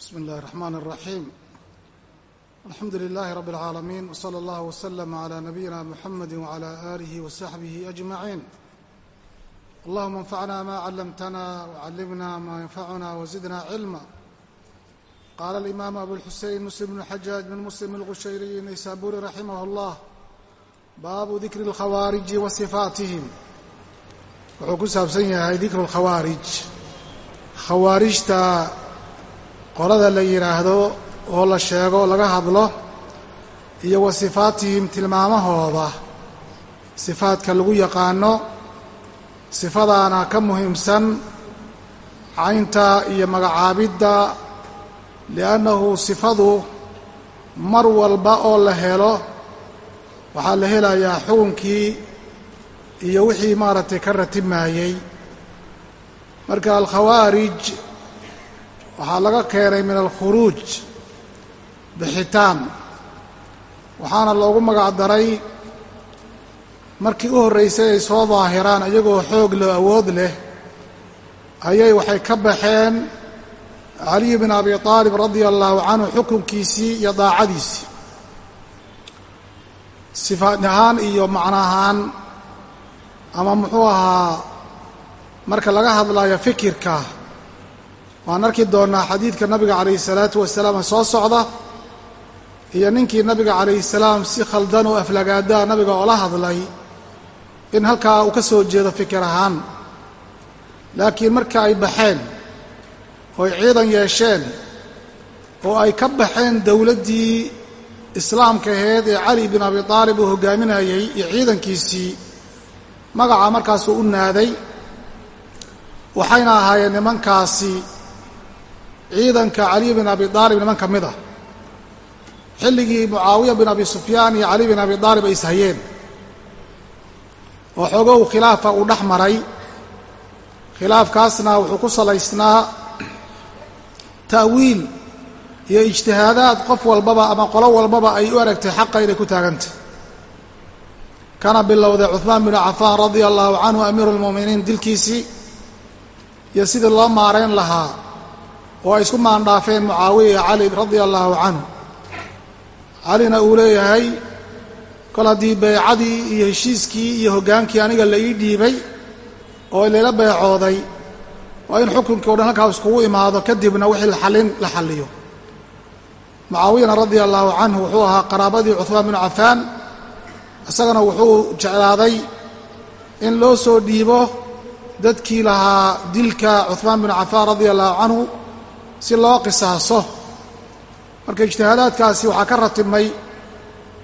bsmi اllahi الرحmn الرaحيم alxamdu لlh رb العاalمين وصlى اllه وsلم عlى نبيina mحamd وعlى آlه وصaxبه أجمعين اllهma انfعna ma clمtna وعلمna ma ينfعna وزدna علما qال الإmام أbو الxuseين mسلم بن xجاaج بن mسلم الغushayري نaysابوري رaحimه الله baabu dikri الkhawاariجi وصفaatihim wuxuu ku saabsan yahay dikru الkhawaariج khawaarijta qolada la yidhaahdo oo la sheego laga hadlo iyo wa sifaatihim tilmaamahooda. Sifaadka lagu yaqaano sifadaana ka muhiimsan caynta iyo magacaabidda liannahu sifadu mar walba oo la helo waxaa la helayaa xukunkii iyo wixii maaragtay ka ratimaayey. Marka alkhawaarij waxaa laga keenay min alkhuruuj bixitaan. Waxaana loogu magac daray markii u horraysay ay soo daahiraan iyagoo xoog leh awood leh ayay waxay ka baxeen caliy bin abi aalib radia allahu canhu xukunkiisii iyo daacadiisii. Sifaad ahaan iyo macno ahaan ama muxuu ahaa marka laga hadlayo fikirka waan arki doonnaa xadiidka nabiga calayhi salaatu wasalaam soo socda iyo ninkii nabiga calayhi salaam si khaldan oo aflagaadaa nabiga oola hadlay in halkaa uu ka soo jeedo fikir ahaan. Laakiin marka ay baxeen oo ay ciidan yeesheen oo ay ka baxeen dowladdii islaamka aheyd ee cali bin abi aalib uu hoggaaminayey iyo ciidankiisii magaca markaasuu u naaday waxayna ahaayeen nimankaasi ciidanka caliy bin abi aalib niman ka mid ah. Xilligii mucaawiya bin abi sufyaan iyo cali bin abi aalib ay ishayeen oo xoogow khilaafa uu dhex maray. Khilaafkaasna wuxuu ku salaysnaa ta'wiil iyo ijtihaadaad qof walbaba ama qolo walbaba ay u aragtay xaqa inay ku taagantay. Kana bilowday cuhmaan binu cafaan radia allahu canhu amiiru lmu'miniin dilkiisii iyo sidii loo maarayn lahaa oo ay isku maandhaafeen mucaawiya iyo cali radia allaahu canhu. Calina uu leeyahay kol haddii beycadii iyo heshiiskii iyo hoggaankii aniga la ii dhiibay oo layla beecooday waa in xukunkii o dhan halkaa iskugu imaado kadibna wixii laxallin la xalliyo. Mucaawiyana radia allaahu canhu wuxuu ahaa qaraabadii cuhmaan binu cafaan isagana wuxuu jeclaaday in loo soo dhiibo dadkii lahaa dilka cuhmaan binu cafaan radia allahu canhu si loo qisaaso. Marka ijtihaadaadkaasi waxaa ka ratibmay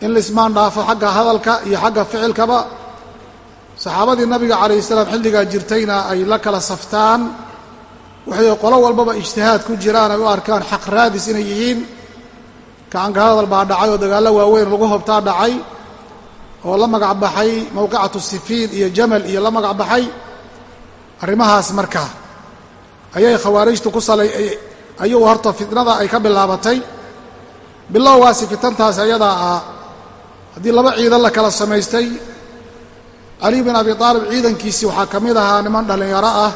in la ismaandhaafo xagga hadalka iyo xagga ficilkaba. Saxaabadii nabiga calayhi salaam xilligaa jirtayna ay la kala saftaan. Waxay qolo walbaba ijtihaad ku jiraan ay u arkaan xaq raadis inay yihiin. Gacanka hadal baa dhacay oo dagaallo waaweyn lagu hobtaa dhacay oo la magac baxay mowqicatu sifiin iyo jamal iyo la magac baxay arrimahaas marka ayay khawaarijtu ku salay ayuu horta fitnada ay ka bilaabatay. Bilowgaasi fitantaasi ayadaa ah haddii laba ciidan la kala samaystay cali bin abi aalib ciidankiisii waxaa ka mid ahaa niman dhallinyaro ah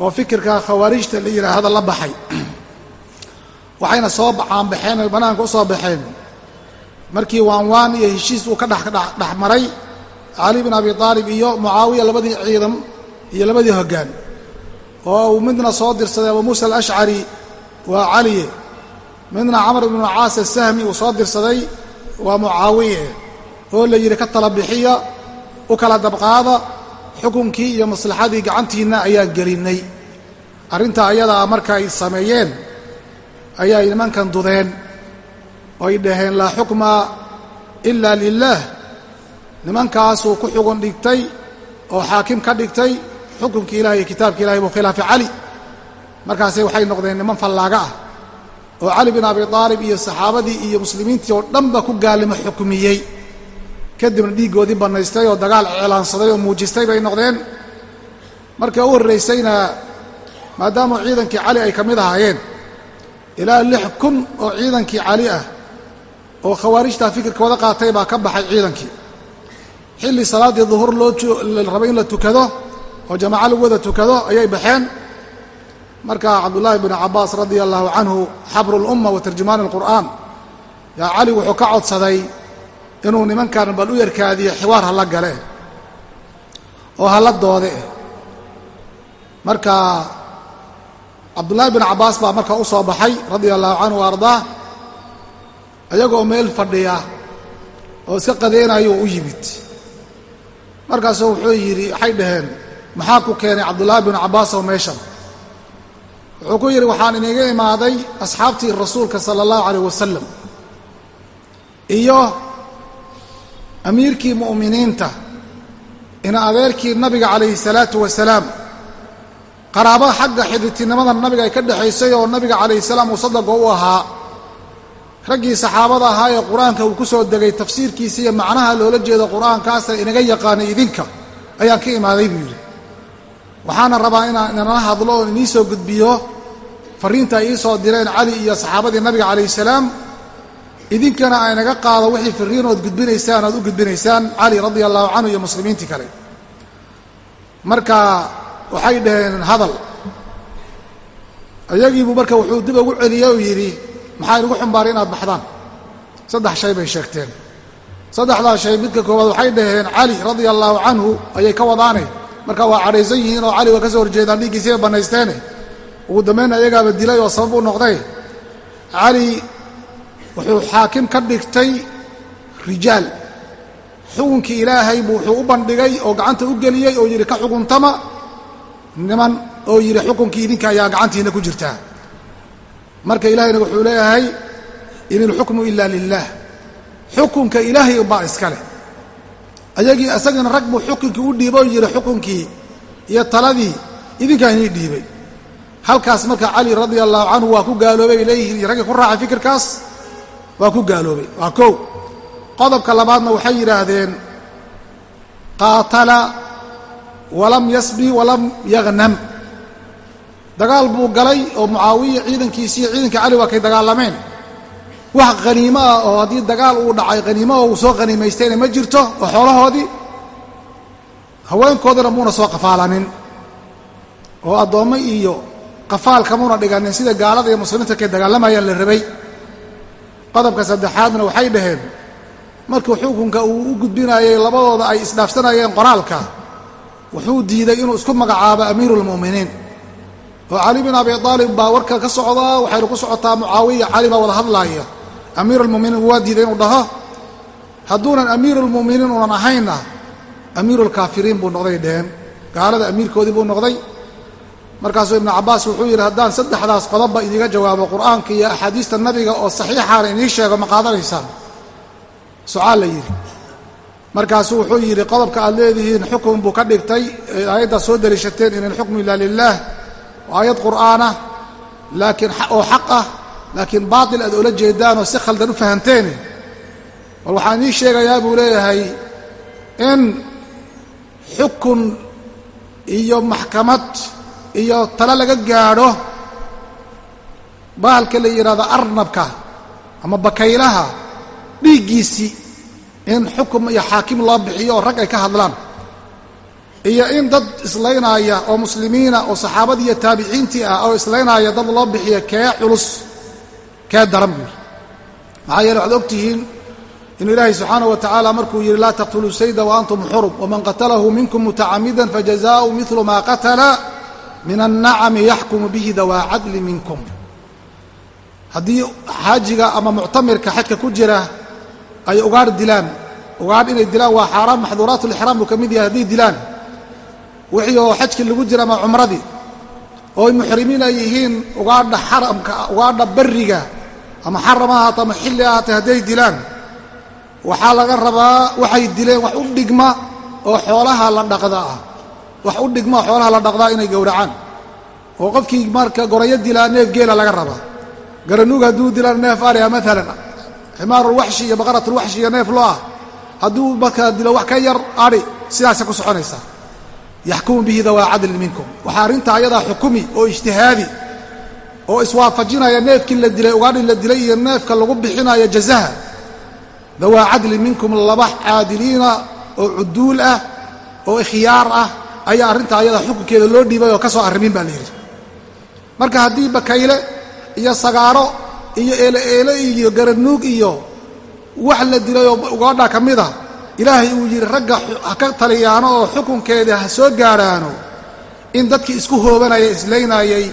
oo fikirka khawaarijta la yidhaahdo la baxay. Waxayna soo caanbaxeen ay bannaanka u soo baxeen. Markii waanwaan iyo heshiis uu ka dhex maray cali bin abi aalib iyo mucaawiya labadii ciidan iyo labadii hoggaan oo uu midna soo dirsaday abu muusa alashcari waa caliye midna camr ibnu caas asahmi uu soo dirsaday waa mucaawiye oo la yidhi ka tala bixiya u kala dabqaada xukunkii iyo maslaxadii gacantiinna ayaan gelinnay. Arrintaa ayadaa marka ay sameeyeen ayay nimankan dudeen. Oo ay dhaheen laa xukma ilaa lilaah nimankaasuu ku xugun dhigtay oo xaakim ka dhigtay xukunkii ilahay iyo kitaabki ilahay buu khilaafay cali. Markaasay waxay noqdeen niman fallaaga ah oo cali bin abi aalib iyo saxaabadii iyo muslimiintii oo dhanba ku gaalimo xukmiyey kadibna dhiiggoodii bannaystay oo dagaal iclaansaday oo muujistay bay noqdeen. Marka u horraysayna maadaama ciidankii cali ay ka mid ahaayeen ilaa lix kun oo ciidankii cali ah oo khawaarijtaa fikirkooda qaatay baa ka baxay ciidankii. Xilli salaaddii duhur loo rabay in la tukado oo jamaaco lagu wada tukado ayay baxeen. Marka cabdullaahi bn cabaas radia allahu canhu xabru lumma wa tarjumaan alqur'aan. Yaa cali wuxuu ka codsaday inuu nimankan bal u yarkaadiyo xiwaar hala gale oo hala doode. Marka cabdullaahi bin cabaas baa marka u soo baxay radia allahu canhu wa ardaa ayagoo meel fadhiya oo iska qadeynayuu u yimid. Markaasuu wuxuu yidhi waxay dhaheen maxaa ku keenay cabdullaahi bin cabaas oo meeshan? Wuxuu ku yidhi waxaan iniga imaaday asxaabtii rasuulka sala allahu calayh wasalam iyo amiirkii mu'miniinta ina adeerkii nabiga calayhi salaatu wasalaam. Qaraabo xagga xidhitinimada nabiga ay ka dhexaysay oo nabiga calayhi salaam uu sadaqa u ahaa raggii saxaabada ahaa ee qur'aanka uu ku soo degay tafsiirkiisa iyo macnaha loola jeedo qur'aankaasa inaga yaqaanay idinka ayaan ka imaaday buu yidhi waxaana rabaa inaan inala hadlo oon inii soo gudbiyo farriinta ay ii soo direen cali iyo saxaabadii nabiga calayhi salaam. idinkana aynaga qaado wixii firiin ood gudbinaysaan oad u gudbinaysaan cali radia allahu canhu iyo muslimiintii kale. Marka waxay dhaheen hadal. Iyagiibuu marka wuxuu dib ugu celiyey oo yidhi maxaa inugu xumbaaray inaad baxdaan? Saddex shay bay sheegteen. Saddexdaa shay midka koowaad waxay dhaheen cali radia allaahu canhu ayay ka wadaane marka waa cadhaysan yihiin oo cali waa ka soo horjeedaan dhiiggiisiibay bannaysteene ugu dambaynna iyagaaba dilay oo sabab u noqday. Cali wuxuu xaakim ka dhigtay rijaal. Xukunkii ilaahay buu wuxuu u bandhigay oo gacanta u geliyey oo yidhi ka xukuntama niman oo yidhi xukunkii idinka ayaa gacantiina ku jirtaa marka ilaahayna wuxuu leeyahay in ilxukmu ila lilah xukunka ilaahay baa iskale ayagii isagiina rag buu xukunkii u dhiibay oo yidhi xukunkii iyo taladii idinkaa inii dhiibay. Halkaas marka cali radia allahu canhu waa ku gaaloobay bay leeyihiin raggii ku raacay fikirkaas waa ku gaaloobay. Waa kow. Qodobka labaadna waxay yidhaahdeen qaatala walam yasbi walam yagnam dagaal buu galay oo mucaawiya ciidankiisiiyo ciidanka cali waa kay dagaalameen wax khaniimo ah oo haddii dagaal uu dhacay khaniimo oo uu soo khaniimaystayna ma jirto oo xoolahoodii haweenkoodina muuna soo qafaalanin oo addoommo iyo qafaalka muuna dhiganin sida gaalada iyo muslimiinta kay dagaalamayaan la rabay. Qodobka saddexaadna waxay dhaheen markii xukunka uu u gudbinayay labadooda ay isdhaafsanayeen qoraalka wuxuu diiday inuu isku magacaabo amiiru lmu'miniin oo cali bin abi aalib baa warka ka socdaa waxaynu ku socotaa mucaawiya cali baa wada hadlaaya amiiru lmuminiin waa diiday inuu dhaho hadduunan amiiru lmu'miniin unan ahaynna amiiru lkaafiriin buu noqday dheheen gaalada amiirkoodii buu noqday. Markaasuu ibnu cabbaas wuxuu yidhi haddaan saddexdaas qodobba idiga jawaabo qur'aanka iyo axaadiista nabiga oo saxiixaana inii sheego ma qaadanaysaan? Sucaal la yidhi. Markaasuu wuxuu yidhi qodobka aad leedihiin xukun buu ka dhigtay aayaddaad soo deliishateen in ilxukmu ila lilaah waa aayad qur'aanah laakiin oo xaq ah laakiin baatil aad oola jeedaanoo si khaldan u fahanteene bal waxaan inii sheegayaa buu leeyahay in xukun iyo maxkamad iyo tale laga gaadho bahalka la yidhahdo arnabka ama bakaylaha dhiiggiisii in xukum iyo xaakim loo bixiyo oo rag ay ka hadlaan. Iyo in dad islaynaaya oo muslimiina oo saxaabadii iyo taabiciintii ah oo islaynaaya dad loo bixiyo kee culus kee daran buu yidhi. Maxaa yeele waxaad og tihiin inuu ilaahay subxaanaه wa tacaala markuu yidhi laa taqtuluu sayda waantum xurum waman qatalahu minkum mutacamida fajazaءu milu ma qatala min annacami yaxkumu bihi dawaa cadli minkum. Haddii xaajiga ama muctamirka xajka ku jira ay ugaadh dilaan ugaadh inay dilaan waa xaaraan maxduuraat lixraam buu ka mid yahay hadday dilaan. Wixii oo xajkii lagu jira ama cumradii oo muxrimiin ay yihiin ugaadha xaramka ugaadha barriga ama xaram ha ahaata ama xilli ahaatay hadday dilaan waxaa laga rabaa waxay dileen wax u dhigma oo xoolaha la dhaqda ah wax u dhigma oo xoolaha la dhaqdaa inay gowracaan. Oo qofkii marka gorayo dilaa neef geela laga rabaa. Garanuug hadduu dilaan neef ariga maalan ximaarulwaxshi iyo baqaratulwaxshi iyo neef lo ah hadduu markaa dilo wax ka yar adhi sidaasay ku soconaysaa yaxkumu bihi dawaa cadlin minkum. Waxaa arrintaa ayadaa xukumi oo ijtihaadi oo iswaafajinaya neefkii la dilay ugaadhi la dilay iyo neefka lagu bixinayo jazaha. Dawaa cadlin minkum laba caadiliina oo cuduul ah oo ikhyaar ah ayaa arrintaa ayadaa xukunkeeda loo dhiibay oo ka soo arrimin baa la yidhi. Marka haddii bakayle iyo sagaaro iyo eeleeele iyo garanuug iyo wax la dilay oo ugaadha ka mid a ilaahay uu yidhi ragga ha ka taliyaano oo xukunkeeda ha soo gaadhaano in dadkii isku hoobanaya islaynaayay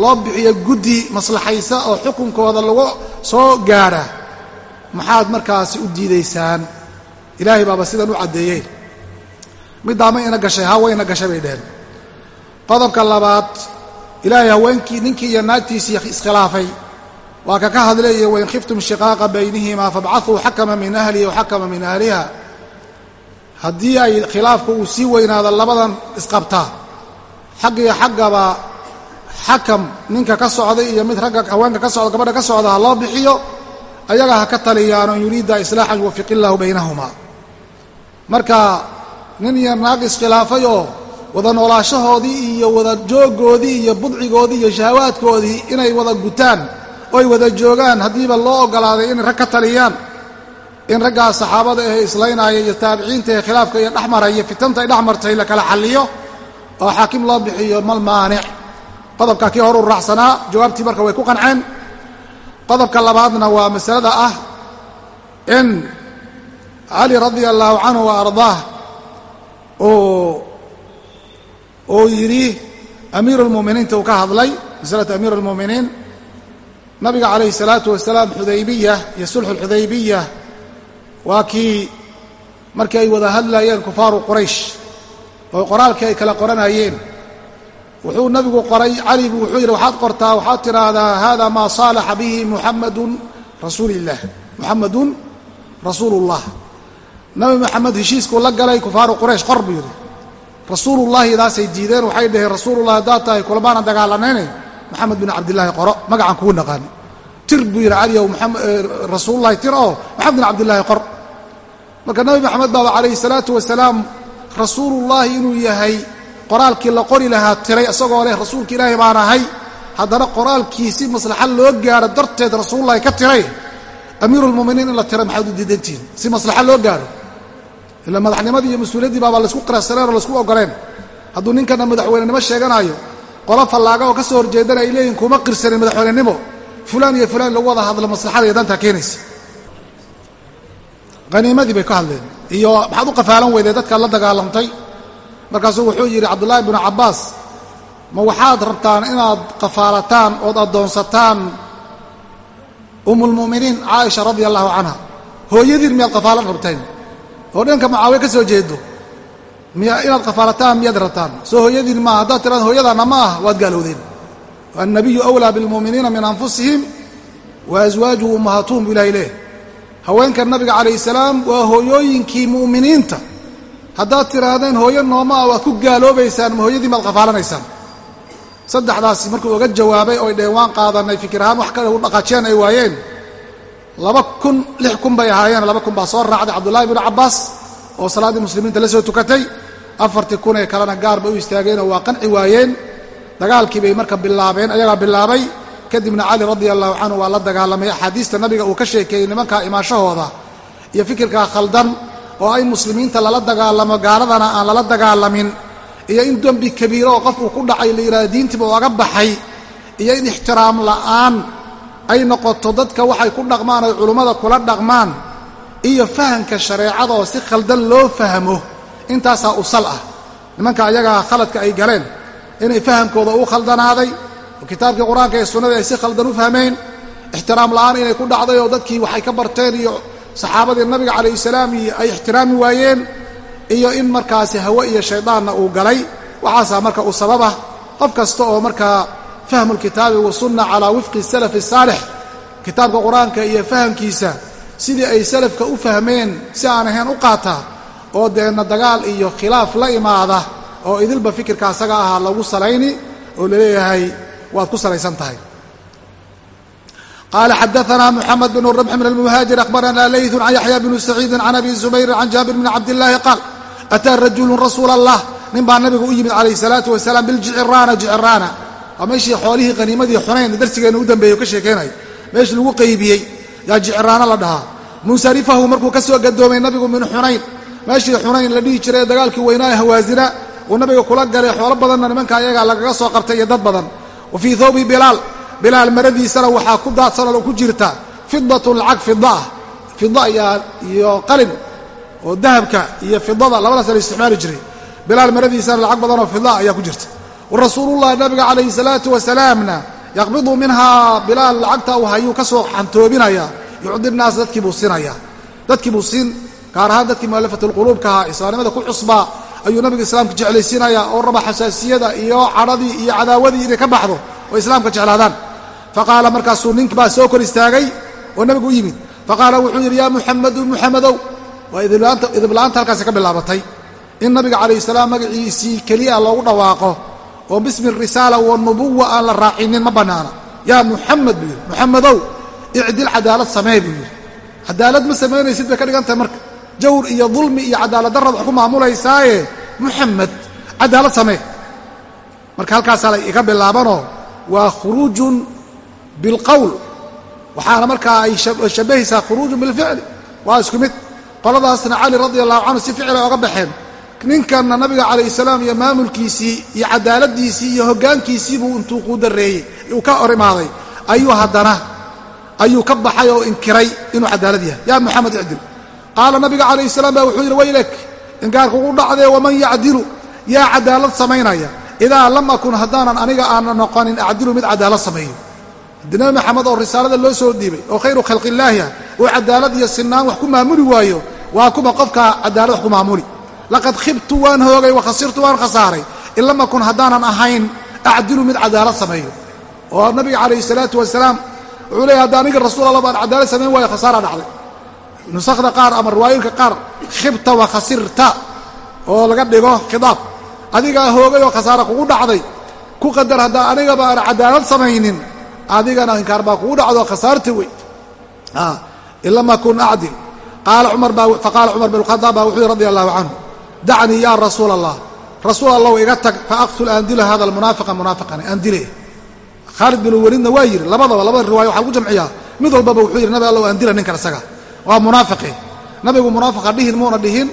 loo bixiyo guddi maslaxaysa oo xukunkooda lagu soo gaadha maxaad markaasi u diidaysaan? Ilaahay baaba sidan u caddeeyey. Middaa ma ina gashay ha wayna gashay bay dheheen qodobka labaad ilaahay haweenkii ninkii iyo naagtiisii iskhilaafay. Waa ka ka hadlayo wain khiftum shiqaaqa baynihimaa fabcahuu xakama min ahlihi waxakama min ahliha. Haddii ay khilaafku uu sii weynaado labadan isqabtaa xag iyo xaggaba xakam ninka ka socday iyo mid ragga haweenka ka socda gabadha ka socda ha loo bixiyo ayaga ha ka taliyaano yuriida islaaxan yuwafiq illaahu baynahumaa marka nin iyo naag iskhilaafay oo wada noolaashahoodii iyo wada jooggoodii iyo budcigoodii iyo shahawaadkoodii inay wada gutaan oo ay wada joogaan haddiiba loo oggolaaday inay rag ka taliyaan in raggaas saxaabada ahe islaynaaya iyo taabiciinta ee khilaafka iyo dhexmaraya fitanta ay dhexmartay la kala xalliyo oo xaakim loo bixiyo mal maanic qodobka kii hor u raacsanaa jawaabtii marka way ku qanceen. Qodobka labaadna waa masalada ah in cali radia allaahu canhu wa ardaah uu yidhi amiiru lmu'miniinta uu ka hadlay masalatu amiiru lmu'miniin nabiga calayhi salaatu wasalaam xudaybiya iyo sulxu lxudaybiya waa kii markii ay wada hadlayeen kufaaru quraysh oo qoraalkii ay kala qoranayeen wuxuu nabigu qoray cali bu wuxuu yidhi waxaad qortaa waxaad tidhaahdaa hada maa saalaxa bihi muxamadun rasuulillaah muxamadun rasuulullah. Nabi moxamed heshiiskuu la galay kufaaru quraysh qor buu yidhi. Rasuulullahidaasay diideen waxay dhaheen rasuulullah haddaad tahay kulamaana dagaalanayne moxamed bin cabdillaahi qoro magacaan kugu naqaani. Tir buu yidhi caliyow rasuululahi tir oo moxamed bin cabdillaahi qor. Marka nabi moxamed baaba calayhi salaatu wasalaam rasuulullaahi inuu yahay qoraalkii la qori lahaa tiray isagoo leh rasuulka ilaahay baan ahay. Haddana qoraalkii si maslaxa loo gaaro darteed rasuululahi ka tiray. Amiirulmuminiin in la tiray maxaad u diidantihin si maslaxa loo gaaro ila madaxnimadii iyo mas'uuliyaddii baabaa laysku qirasareen oo laysku ogoleen hadduu ninkana madaxweynenimo sheeganaayo qolo fallaaga oo ka soo horjeedana ay leeyihiin kuma qirsanin madaxweynenimo. Fulaan iyo fulaan lagu wada hadlo maslaxada iyo dantaa keenaysa. Haniimadii bay ka hadleen. Iyo maxaad u qafaalan weydee dadkaad la dagaalamtay markaasuu wuxuu yidhi cabdullaahi binu cabbaas ma waxaad rabtaan inaad qafaalataan ood addoonsataan umulmu'miniin caaisha radia allahu canha? Hooyadiin miyaad qafaalan rabteen? Oo dhanka mucaawiye ka soo jeedo? Miya inaad qafaalataan miyaad rabtaan? Soo hooyadiin maaha haddaad tiraada hooyadaanna ma ah waad gaalowdeen. Annabiyu awlaa bilmu'miniina min anfusihim wa aswaajuhu ummahatuhum buu ilahay leeh. Haweenka nabiga calayhi salaam waa hooyooyinkii mu'miniinta haddaad tidhaahdeen hooyo nooma ah waad ku gaaloobaysaan ma hooyadiin baad qafaalanaysaan. Saddexdaasi markuu oga jawaabay oy dheen waan qaadanay fikir ahaan wax kale u dhaqaajeen ay waayeen. Laba kun lix kun bay ahaayeen laba kun baa soo raacday cabdullaahi binu cabbaas oo salaaddii muslimiinta la soo tukatay. Afartii kun ee kalena gaar bay u istaageenoo waa qanci waayeen. Dagaalkii bay marka bilaabeen ayagaa bilaabay. Kadibna cali radia allahu canhu waa la dagaalamay. Axaadiista nabiga uu ka sheekeeyey nimankaa imaanshahooda iyo fikirkaa khaldan oo in muslimiinta lala dagaalamo gaaladana aan lala dagaalamin iyo in dembi kabiiro oo qof uu ku dhacay la yidhahdo diintiiba oga baxay iyo in ixtiraam la'aan ay noqoto dadka waxay ku dhaqmaan oy culummada kula dhaqmaan iyo fahamka shareecada oo si khaldan loo fahmo intaasaa usal ah. Nimanka ayagaa khaladka ay galeen inay fahamkooda u khaldanaaday oo kitaabkii qur'aanka ee sunnada ay si khaldan u fahmeen ixtiraam la'aan inay ku dhacday oo dadkii waxay ka barteen iyo saxaabadii nabiga calayhi salaam iyo ay ixtiraami waayeen iyo in markaasi hawe iyo shaydaanna uu galay. Waxaasaa marka uu sababah qof kasta oo markaa fahmu lkitaabi wasunna calaa wifqi salafi saalix kitaabka qur'aanka iyo fahamkiisa sidii ay salafka u fahmeen si aan ahayn u qaata oo deenna dagaal iyo khilaaf la imaada oo idilba fikirka asaga ahaa lagu salayni oo la leeyahay waad ku salaysan tahay qala xadaana mxamed bn ramx min almuhaajir akhbarana leyثu can yaxya bni saciidi can abi zubayrin can jaabir bni cabdillaahi qaal ataa rajulu rasuul allah nin baa nabiga u yimid calayh salaatu wasalaam biljiciraana jiciraana waa meeshii xoolihii qaniimadii xunayn darsigeena u dambeeyey ka sheekeynayo meeshii lagu qaybiyey yaa jiciraana la dhahaa munsarifahu markuu ka soo gadoomay nabigu min xunayn meeshii xunayn la dhihi jiray dagaalkii weynaa ee hawaasina uu nabiga kula galay xoolo badanna nimanka ayagaa lagaga soo qabtay iyo dad badan wa bilaal maradiisana waxaa ku daadsanoo ku jirta fidatun lacag fida ah fida iyo qalin oo dahabka iyo fidada labadaas la isticmaali jiray. Bilaal maradiisana lacag badanoo fida ayaa ku jirta. Wa nabiga calayhi salaatu wasalaamna yaqbidu minhaa bilaal lacagta uu hayuu ka soo xantoobinaya yucdi naas dadkii buu siinaya dadkii buu siin gaar ahaan dadkii mu'alafatulquluubka ahaa islaamnimada ku cusbaa ayuu nabiga islaamka jeclaysiinaya oo raba xasaasiyada iyo cadhadii iyo cadaawadii inay ka baxdo oo islaamka jeclaadaan faqaala markaasuu nink baa soo kor istaagay oo nabigu u yimid faqaala wuxuu yidhi yaa muxamadu muxamadow waa idibla-aanta halkaasi ka bilaabatay in nabiga calayhi salaam magaciisii keliya loogu dhawaaqo oo bismi risaala wanubuwa aan la raacinin ma bannaana yaa muxamed buu yidhi muxamadow icdil cadaalad samee buu yidhi cadaalad ma samaynaysid bay ka dhigan tahay marka jawr iyo dulmi iyo cadaalad darrad wax ku maamulaysaaye muxamed cadaalad samee marka halkaasaa la iga bilaabanoo waa khuruujun bilqowl waxaana markaa ay shabbahaysaa khuruujun bilficli waa isku mid qoladaasna cali radi allahu canhu si ficilay oga baxeen ninkanna nabiga calayh salaam iyo maamulkiisii iyo cadaaladiisii iyo hoggaankiisiibuu intuu kuu dareeyey uu ka hor imaaday ayuu haddana ayuu ka baxay oo inkiray inuu cadaalad yahay yaa muxamed icdil qaala nabiga calayh salaam baa wuxuu yidhi waylak inkaarku u dhacdee waman yacdilu yaa cadaalad samaynaya idaa lam akun haddaanan aniga aanan noqonin acdilu mid cadaalad sameeyo haddii nabi maxamed oo risaalada loo soo dhiibay oo khayru khalqillaahi ah uu cadaalad iyo sinaan wax ku maamuli waayo waa kuma qofka cadaalad wax ku maamuli. Laqad khibtu waan hoogay wa khasirtu waan khasaaray. In akun haddaanan ahayn acdilu mid cadaalad sameeyo. Oo nabiga calayhi salaatu wasalaam wuxuu leeyahy hadda aniga rasuul allah baan cadaalad samayn waayo khasaara dhacday. Nusakda qaar ama riwaayooyinka qaar khibta wa khasirta oo laga dhigo khidaab. Adigaa hoogay oo khasaara kugu dhacday. Ku qadar haddaan anigaba aan cadaalad samaynin adigana inkaar baa kugu dhacdo khasaarti wey in lam akun acdil faqaala cumar bin khadaab baa wuxuu yihi radi allahu canhu dacnii ya rasuul allah rasuul allahu iga tag faaqtul aan dilo hada almunaafiqa munaafiqan aan dile. Khaalid bin welidna waa yidhi labadaba labada riwaaya waxaa lagu jamciyaa. Mid walbaba wuxuu yidhi nabi allow aan dila ninkan isaga. Waa munaafiqe nabigu munaafiqa dhihin muuna dhihin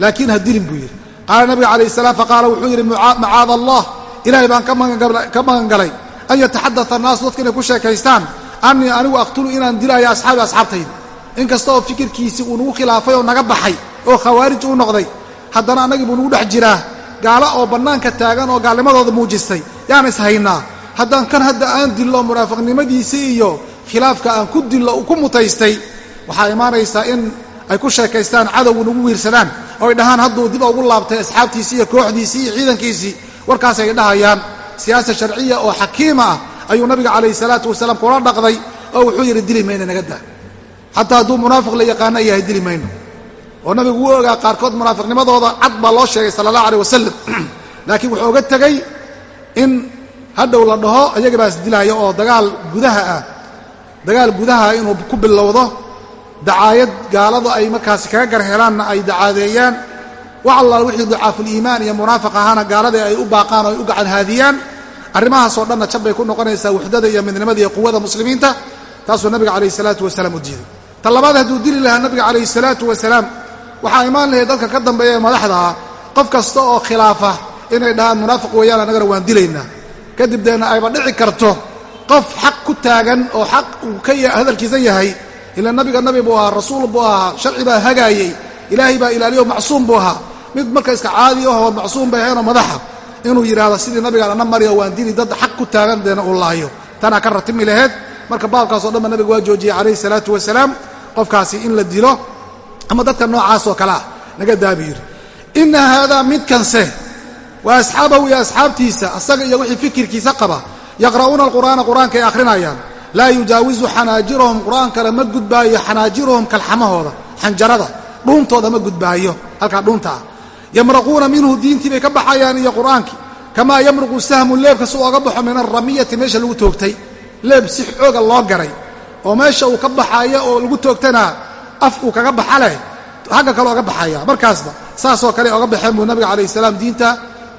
laakiin ha dilin buu yidhi. Qaala nabiga calayh salaam faqaala wuxuu yidhi macaada allah. Ilaahay baan ka magan galay an yataxadaa annaasu dadka inay ku sheekaystaan anii anigu aqtulu inaan dilaayo asxaabi asxaabtayda inkasta oo fikirkiisii uu nagu khilaafay oo naga baxay oo khawaarij uu noqday haddana annagii buu nagu dhex jiraa gaalo oo bannaanka taagan oo gaalnimadooda muujistay yaan ishaynaa haddaan kan hadda aan dillo munaafiqnimadiisii iyo khilaafka aan ku dillo ku mutaystay waxaa imaanaysaa in ay ku sheekaystaan cadowgu nagu wiirsadaan oo ay dhahaan hadduu dib ugu laabtay asxaabtiisii iyo kooxdiisii iyo ciidankiisii warkaas ay dhahayaan siyaasa sharciya oo xakiima ah ayuu nabiga calayhi salaatu wasalaam kula dhaqday oo wuxuu yidhi dili mayno naga daa. Xataa hadduu munaafiq la yaqaana yahay dili mayno. Oo nabigu wuu ogaa qaarkood munaafiqnimadooda cad baa loo sheegay sala allah aleh wasalam laakiin wuxuu oga tegey in hadhow la dhaho ayagii baa isdilaaya oo dagaal gudaha ah dagaal gudaha inuu ku bilowdo dacaayad gaaladu ay markaasi kaga gar helaanna ay dacaadeeyaan wax allaal wixii dacaafuliimaan iyo munaafiq ahaana gaaladii ay u baaqaan oo ay u gacan haadiyaan. Arrimahaasoo dhanna jab bay ku noqonaysaa wuxdada iyo midnimada iyo quwada muslimiinta taasuu nabiga calayhi salaatu wasalaam u diiday. Ta labaad hadduu dili lahaa nabiga calayhi salaatu wasalaam waxaa imaan lahayd dadka ka dambeeya ee madaxda ah qof kasta oo khilaafa inay dhahaan munaafiq weeyaan annagana waan dilaynaa. Kadib deena ayba dhici karto qof xaq ku taagan oo xaq uu ka hadalkiisa yahay ila nabiga nabi buu ahaa rasuul buu ahaa sharci baa hagaayey ilaahay baa ilaaliyo macsuum buu ahaa mid marka iska caadi ahoo macsuum bay ahaynoo madaxa inuu yidhaahdo sidii nabigaan ana mariyo waan dili dad xaq ku taagan deena uu laayo tanaa ka ratimi laheyd marka baabkaasoo dhan nabiga waa joojiyey calayhi salaatu wasalaam qofkaasi in la dilo ama dadka noocaas oo kale ah naga daabi yidhi inna haadaa midkanse waa asxaabahu iyo asxaabtiisa asaga iyo wixii fikirkiisa qaba yaqra'uuna alqur'aana qur'aankaay akhrinayaan laa yujaawizu xanaajirahum qur'aankale ma gudbaayo xanaajirahum kalxamahooda xanjarada dhuuntooda ma gudbaayo halkaa dhuunta ah yamraquuna minhu diintii bay ka baxayaan iyo qur'aankii kamaa yamruqu sahmu leebka si ooga baxo min alramiyati meesha lagu toogtay. Leeb si xooga loo garay oo meesha uu ka baxayo oo lagu toogtana af uu kaga baxa leh xagga kale oga baxaya markaasba saasoo kale oga baxeen buu nabiga calayh salaam diinta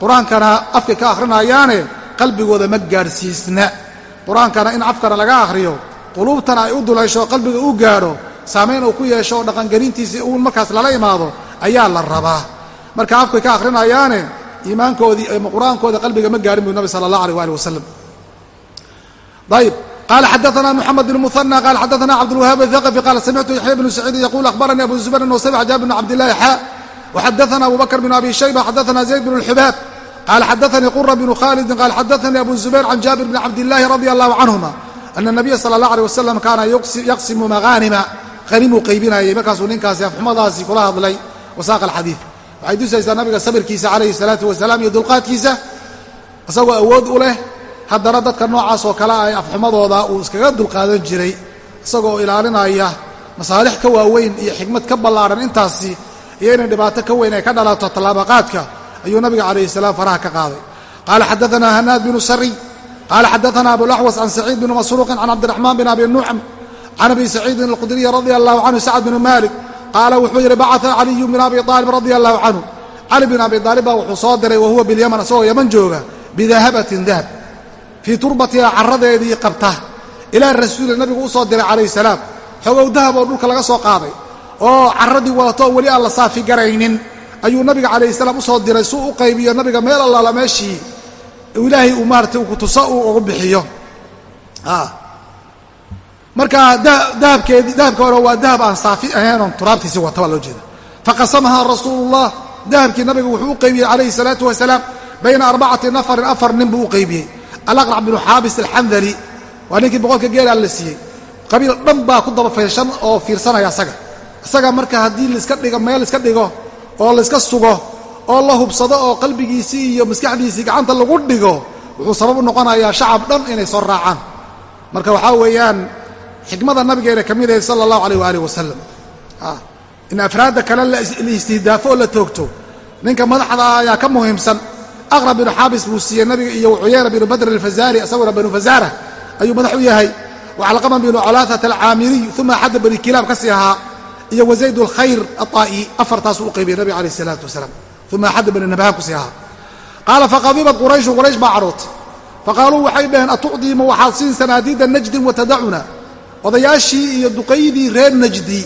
qur'aankana afkay ka akhrinayaane qalbigooda ma gaadhsiisna qur'aankana in afkana laga akhriyo quluubtana ay u duleysho qalbiga u gaadho saamayn uu ku yeesho dhaqangelintiisii uun markaas lala imaado ayaa la rabaa marka afkay ka akhrinayaane iimaankoodii ama qur-aankooda qalbiga ma gaadhin buu nabi sala allah aleh waali wasalam ayb qala xadaana mxamed bn muhanى qala xadaana cabdاlwahaab athaqfi qala samictu yaxya bnu saciidin yaqul akhbaranii abu zubayr anhu samica jaabir bn cabdillahi xa وxadaثna abu bakr bn abi shayba xadaثna zayd bn اlxubaab qala xadaثanii qura bnu khalidi qala xadaثanii abu zubayr can jaabir bn cabdillahi radi allahu canهuma ana الnabiya salى اllah alيه wasalam kaana yaqsimu mahanima hanimuu qaybinayay markaasuu ninkaasi afxumadaasi kula hadlay wasaaqa alxadiid waxay tusaysaa nabiga sabirkiisa calayhi salaatu wasalaam iyo dulqaadkiisa isagoo awood u leh. Haddana dadka noocaas oo kale ay afxumadooda uu iskaga dulqaadan jiray isagoo ilaalinaya masaalix ka waaweyn iyo xikmad ka ballaaran intaasi iyo inay dhibaato ka weyn ay ka dhalato tallaabaqaadka ayuu nabiga calayhi salaam faraha ka qaaday. Qaala xadaana hanaad binu sariy qaala xadaana abulaxwas can saciid bni masruuqin can cabdiraxmaan bin abi nucm can abi saciidin alkhudriyi radia allahu canhu sacd bnu malik qaala wuxuu yidhi bacaa caliyu bin abi aalib radia allahu canhu cali bin abi aalib baa wuxuu soo diray wahuwa bilyaman isagoo yaman jooga bidahabatin dahab fii turbatiha carradeedii qabta ilaa rasuuli nabigu u soo diray calayhi salaam xogow dahab oo dhulka laga soo qaaday oo carradii wadatoo weli aan la saafi garaynin ayuu nabiga calayhi salaam u soo diray suu u qaybiyo nabiga meel allaala meeshii ilaahay uu maaratay kutuso uu ugu bixiyo marka dahabkeedii dahabka hore waa dahab aan saafi oon turaabtiisii wata baa loo jeeda. Faqasamahaa rasuulullah. Dahabkii nabiga wuxuu u qaybiyey calayhi salaatu wasalaam bayna arbacati nafarin afar nin buu u qaybiyey. Alaqrac binu xaabis alxandali waa ninkii boqolka geelaa la siiyey. Qabiil dhan baa ku daba fayshan oo fiirsanaya asaga. Isaga marka haddii laiska dhigo meel iska dhigo oo layska sugo oo la hubsado oo qalbigiisii iyo maskaxdiisii gacanta lagu dhigo wuxuu sabab u noqonayaa shacab dhan inay soo raacaan. Marka waxaa weeyaan xikmada nabigeena ka mid ahayd sala allahu alayh waaalih wasalam in afraadda kale la istihdaafo oo la toogto. Ninka madaxda ayaa ka muhiimsan. Aqrab binu xaabis buu siiyey nabiga iyo cuyayna binu badr alfazaari isaguna banu fazaara ayuu madax u yahay. Wacalqama binu colaatat alcaamiriy uma axadda bani kilaab ka sii ahaa iyo wazayd alkhayr aطaa'i afartaasuu u qaybiyey nabiga alayh isalaatu wasalaam. Uma axadda bani nabhaan ku sii ahaa. Qaala faqadibat qurayshu quraysh baa cadhootay faqaaluu waxay dhaheen atucdii ma waxaad siin sanaadiida najdin watadacuna odayaashii iyo duqaydii reer najdi.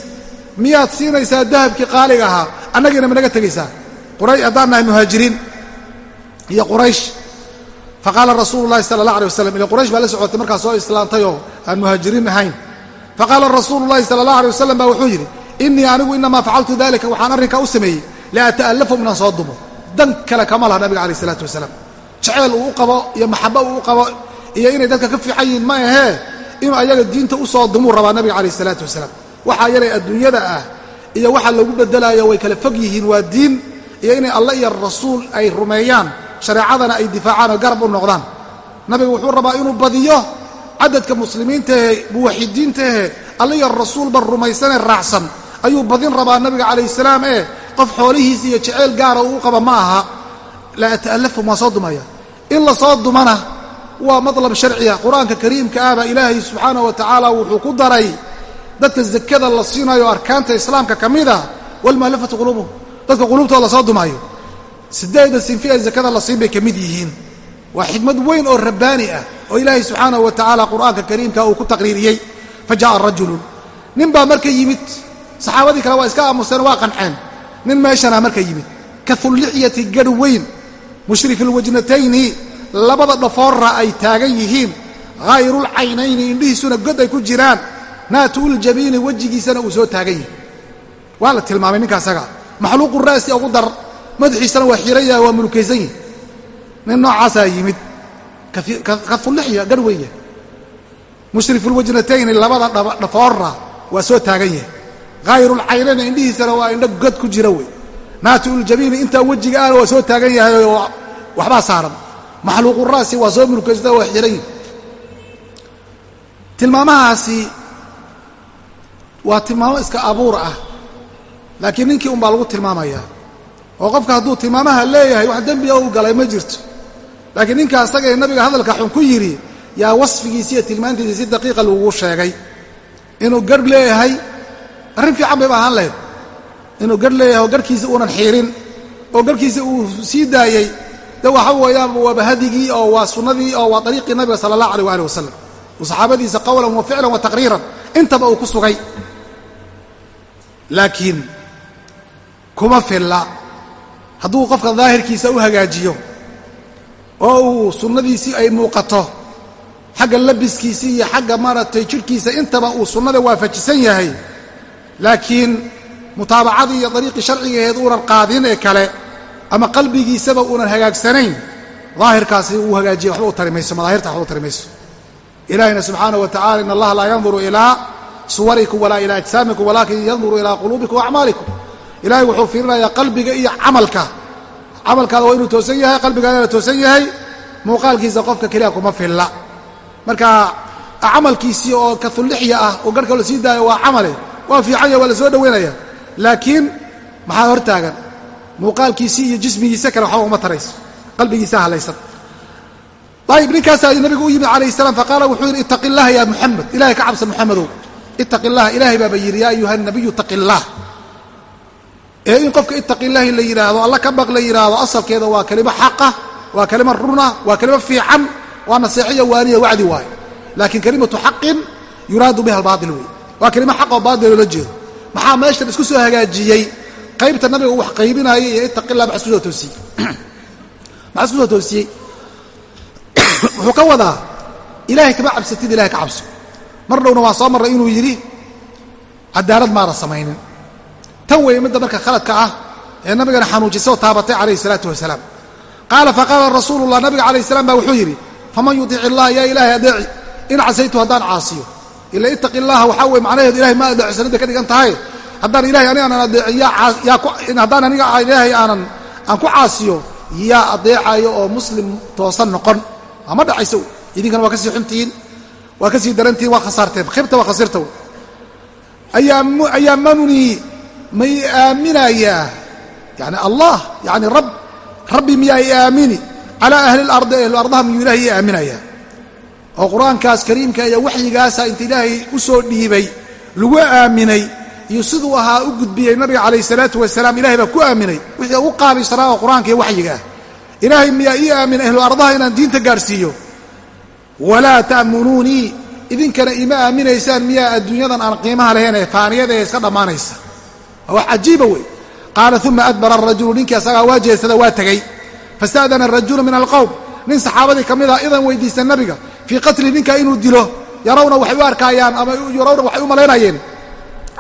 Miyaad siinaysaa dahabkii qaaliga ahaa? Annagiina ma naga tegaysaa. Haddaan nahay muhaajiriin. Iyo quraysh. Faqaala rasuulu llahi sala allah alay wasalam ila quraysh baa la socotay markaa soo islaantayoo aan muhaajiriin ahayn. Faqaala rasuulu llahi sala allah alay wasalam baa wuxuu yidhi innii anigu inamaa facaltu dalika waxaan arrinkaa u sameeyey. Liata'allafu inaan soo dumo dan kale kama laha nabiga alayh isalaatu wasalaam jaceyl uu u qabo iyo maxaba uu u qabo iyo inay dadka ka fiican yihiin ma ahee inuu ayaga diinta u soo dumuu rabaa nabiga calayh isalaatu wasalaam. Waxaa yaray adduunyada ah iyo waxa lagu bedelaayo way kala fog yihiin waa diin iyo inay alla iyo rasuul ay rumeeyaan shareecadana ay difaacaan oo garab u noqdaan. Nabiga wuxuu rabaa inuu badiyo cadadka muslimiintahe muwaxidiintahe alla iyo rasuulba rumaysanee raacsan. Ayuu badin rabaa nabiga calayh salaam ee qof xoolihiisa iyo jeceyl gaara uu qaba ma aha. La ata'allafhum waa soo dumaya. In la soo dumana waa matlab sharciya. Qur'aanka kariimka ah baa ilaahay subxaanah wa tacaala wuxuu ku daray dadka zakada la siinayo arkaanta islaamka ka mid ah walmu'allafatu quluubuhum dadka quluubtooda la soo dumaayo. Sideedda sinfi ee zakada la siin bay ka mid yihiin. Waa xikmad weyn oo rabbaani ah oo ilaahay subxaanahu wa tacaala qur'aanka kariimka uu ku taqriiriyey. Fa ja'a rajulun. Nin baa marka yimid saxaabadii kale waa iska aamuseen waa qanceen. Nin meeshanaa marka yimid. Kahullixyati garh weyn mushrifi lwajnatayni labada dhafoorra ay taagan yihiin hayrulcaynayni indhihiisuna god ay ku jiraan naatuuljabiini wejigiisana uu soo taagan yahay. Waa la tilmaamay ninka asaga maxluuqu ra'si ugu dar madaxiisana waa xiran yahay waa mulukaysan yahay. Nin noocaasaa yimid. Kahullixya garh yahay mushrifulwajnatayni labada dhafoorra waa soo taagan yahay. Hayrulcaynayni indhihiisana waa indho god ku jira wey naatuuljabiini intaa wejiga ahna waa soo taagan yahay oo waxbaa saaran maxluuqu ra'si waa soo mulukaysta waa xiran tilmaamahaasi waa tilmaamo iska abuur ah laakiin ninkii un baa lagu tilmaamayaa oo qofka hadduu tilmaamaha leeyahay wax dembiga u galay ma jirto. Laakiin ninka asaga ee nabiga hadalka xun ku yidhi yaa wasfigiisi iyo tilmaantiisa si daqiiqa lagugu sheegay. Inuu garh leeyahay arrin fiican bayba ahaan lahayd. Inuu garh leeyahay oo garhkiisa uunan xiirin oo garhkiisa uu sii daayey de waxa weeyaan waaba hadigii oo waa sunnadii oo waa ariiqii nabiga sala allah aleh waali wasalam saxaabadiisa qowlan wa ficlan wa taqriiran. Intaba uu ku sugay. Laakiin kuma filla. Hadduu qofka daahirkiisa u hagaajiyo oo uu sunnadiisii ay muuqato xagga labiskiisa iyo xagga maaragtay jidhkiisa intaba uu sunnada waafajisan yahay laakiin mutaabacadii iyo dariiqii sharcigaheed uunan qaadin ee kale ama qalbigiisaba uunan hagaagsanayn daahirkaasi uu hagaajiya waxba u tari mayso madaahirta waxba u tari mayso. Ilaahina subxaana wa tacala in allaha laa yanduru ilaa suwarikum walaa ilaa ajsaamikum walaakin yanduru ilaa quluubikum waacmaalikum ilahay wuxuu fiirinayaa qalbiga iyo camalka. Camalkaada waa inuu toosan yahay qalbigaadana toosan yahay muuqaalkiisa qofka keliya kuma filla. Marka camalkiisii oo kahullixya ah oo garhka la sii daayo waa camale waa fiicanya waa la soo dhoweynaya laakiin maxaa hor taagan muuqaalkiisii iyo jismigiisa kale waxba uma tarayso. Qalbigiisa halaysan. Ayib ninkaasaa nabigu u yimid calayh salaam faqaala wuxuu yidhi ittaqi illaha ya muxamed ilahay ka cabsa muxamedow ittaqi illaha ilaahay baaba yidhi yaa ayuha nabiyu ittaqi illaah ee in qofka ittaqi illaahi la yidhaahdo alla ka baq la yidhaahdo asalkeeda waa kelimo xaqa waa kelimo runa waa kelimo fiican waa naseexiya waaniya wacdi waaye. Laakiin kelimatu xaqin yuraadu biha albaatil wey waa kelimo xaq oo baatil loola jeedo. Maxaa meeshan isku soo hagaajiyey qaybta nabiga wax qaybinaya iyo ittaqi illah maxaa isku soo toosiyey maxaa isku soo toosiyey wuxuu ka wadaa ilaahay kama cabsatid ilahay ka cabso. Mar dhowna waan soo marray inuu yidhi cadaalad maana samaynin tan weeye midda marka khaladka ah ee nabigana xanuujisa oo taabatay calayhi salaatu wasalaam. Qaala faqaala rasuulullah nabiga calayh salaam baa wuxuu yidhi faman yudiic illaha yaa ilaahay adeeci in casaytu haddaan caasiyo. Ila ittaqi illaha waxaa weye macnaheedu ilahay ma adeecsanida ka dhigan tahay haddaan ilahay aniga aanan aniga ilaahay aanan aan ku caasiyo yaa adeecayo oo muslim toosan noqon. Ama dhacayso idinkana waa ka sii xuntihiin waa ka sii darantihiin waa khasaarteen. Khibta waa khasirta wey ayaamanunii may aaminayaa yani allah yani rab rabbi miyaa i aamini? Calaa ahli lardi ahlu ardaha miyuu ilahay aaminayaa? Oo qur'aankaas kariimka iyo waxyigaasa inta ilaahay u soo dhiibay lagu aaminay iyo siduu ahaa u gudbiyey nabiga calayh salaatu wasalaam ilahay baa ku aaminay. Wixii ugu qaalisanaa oo qur'aanka iyo waxyiga. Ah ilaahay miyaa ii aaminay ahlu ardaha inaan diinta gaarhsiiyo walaa ta'munuunii idinkana ima aaminaysaan miyaa adduunyadan aan qiimaha lahayn ee faaniyada ee iska dhammaanaysa. Waa wax cajiiba wey. Qaala uma adbara arajulu ninkii asagaa waa jeesada waa tegey fasta'dana arajulu min alqowm nin saxaabadii ka mid ah idan weydiista nabiga fii qatli ninka inuu dilo yarawna waxay u arkaayaan ama yarawna waxay u malaynayeen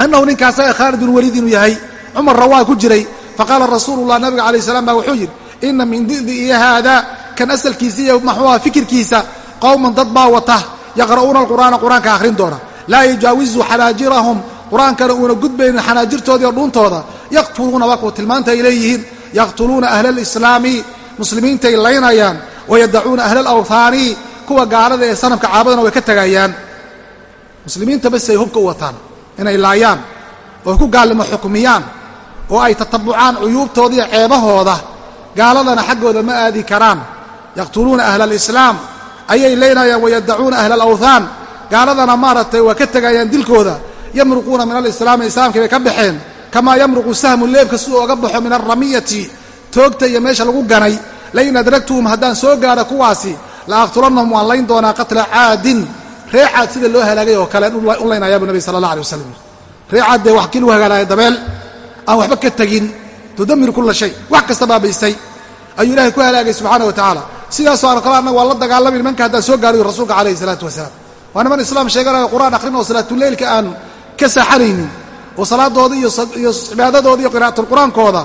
annahu ninkaasaga khaalid bin waliid inuu yahay cumarra waa ku jiray faqaala rasuulullah nabiga calayh salaam baa wuxuu yidhi ina min didi iyo haadaa kan asalkiisa iyo maxuuha fikirkiisa qowman dad baa wata yaqra'uuna alqur'aana qur'aanka akhrin doona laa yujaawizu xanaajirahum qur'aankana uuna gudbaynin xanaajirtooda iyo dhuuntooda yaqtuluuna waa kuwa tilmaanta ay leeyihiin yaqtuluuna ahla alislaami muslimiintay laynayaan wayadacuuna ahla alawthaani kuwa gaalada ee sanamka caabadana way ka wataan inay laayaan oo ku gaalnimo xukmiyaan oo ay tatabucaan cuyuubtooda ceebahooda gaaladana xaggooda ma aadi karaan. Yaqtuluuna ahla alislaam ayay leynayaan wayadacuuna ahla alawthaan gaaladana maaragtay waa ka tegayaan dilkooda. Yamruquuna min alislaami islaamkii bay ka baxeen. Kamaa yamruqu sahmu leebka siduu oga baxo min alramiyati toogta iyo meesha lagu ganay. Lain adragtuhum haddaan soo gaadho kuwaasi la aqtulannahum waan layn doonaa qatla caadin ree caad sida loo halaagay oo kale u laynayaa bu nabi sala allah alay wasalam ree caad dee wax kii lagu hagaalaaya dabeel aan waxba ka tegin tudamiru kulla wax kasta baabaystay ayuu ilahay ku halaagay subxaana wa tacaala sidaasoo aan kale annaga waan la dagaalami nimanka haddaan soo gaadhayo rasuulka calayhi salaatu wasalaam. Waa niman islaam sheeganayo qur'aan akhrin oo salaatuleylka aan ka saaxanaynin oo salaadooda iyo cibaadadooda iyo qiraa'atulqur'aankooda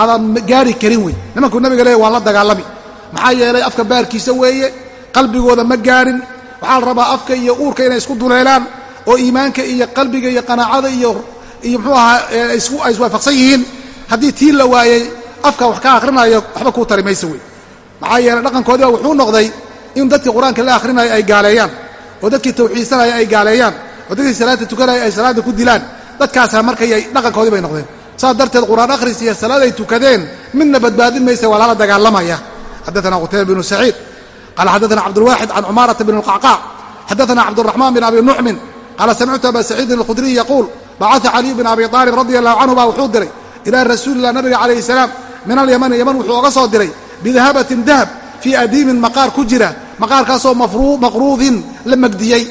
aadaan gaari karin wey nimankuu nabiga leeya waan la dagaalami. Maxaa yeelay afka baarkiisa weeye qalbigooda ma gaadhin waxaa la rabaa afka iyo uurka inay isku duleelaan oo iimaanka iyo qalbiga iyo qanaacada iyo iyo muxuu ahaa ay iswaafaqsan yihiin. Haddii tii la waayey afka wax ka akhrinayo waxba kuu tari maysa wey. Maxaa yeeley dhaqankoodiiba wuxuu noqday in dadkii qur'aanka la akhrinayo ay gaaleeyaan oo dadkii tawxiidsanaya ay gaaleeyaan oo dadkii salaada tukanaya ay salaada ku dilaan. Dadkaasa markay dhaqankoodii bay noqdeen. Saas darteed qur'aan akhris iyo salaaday tukadeen midna badbaadin maysa waa lala dagaalamaya. Xadaana qutayba bnu saciid qaala xadaana cabdulwaaxid can cumaarata bn اlqacqaac xadaana cabduraxmaan bin abi nucmin qaala samictu aba saciidin alkhudriy yaquul bacaa caliyu bin abi aalib radi allahu canhu baa wuxuu diray ilaa rasuulilah nabiga calayhi salaam min alyamani yaman wuxuu oga soo diray bidahabatin dahab fii adiimin maqaar ku jira maqaarkaasoo maqruudin la magdiyey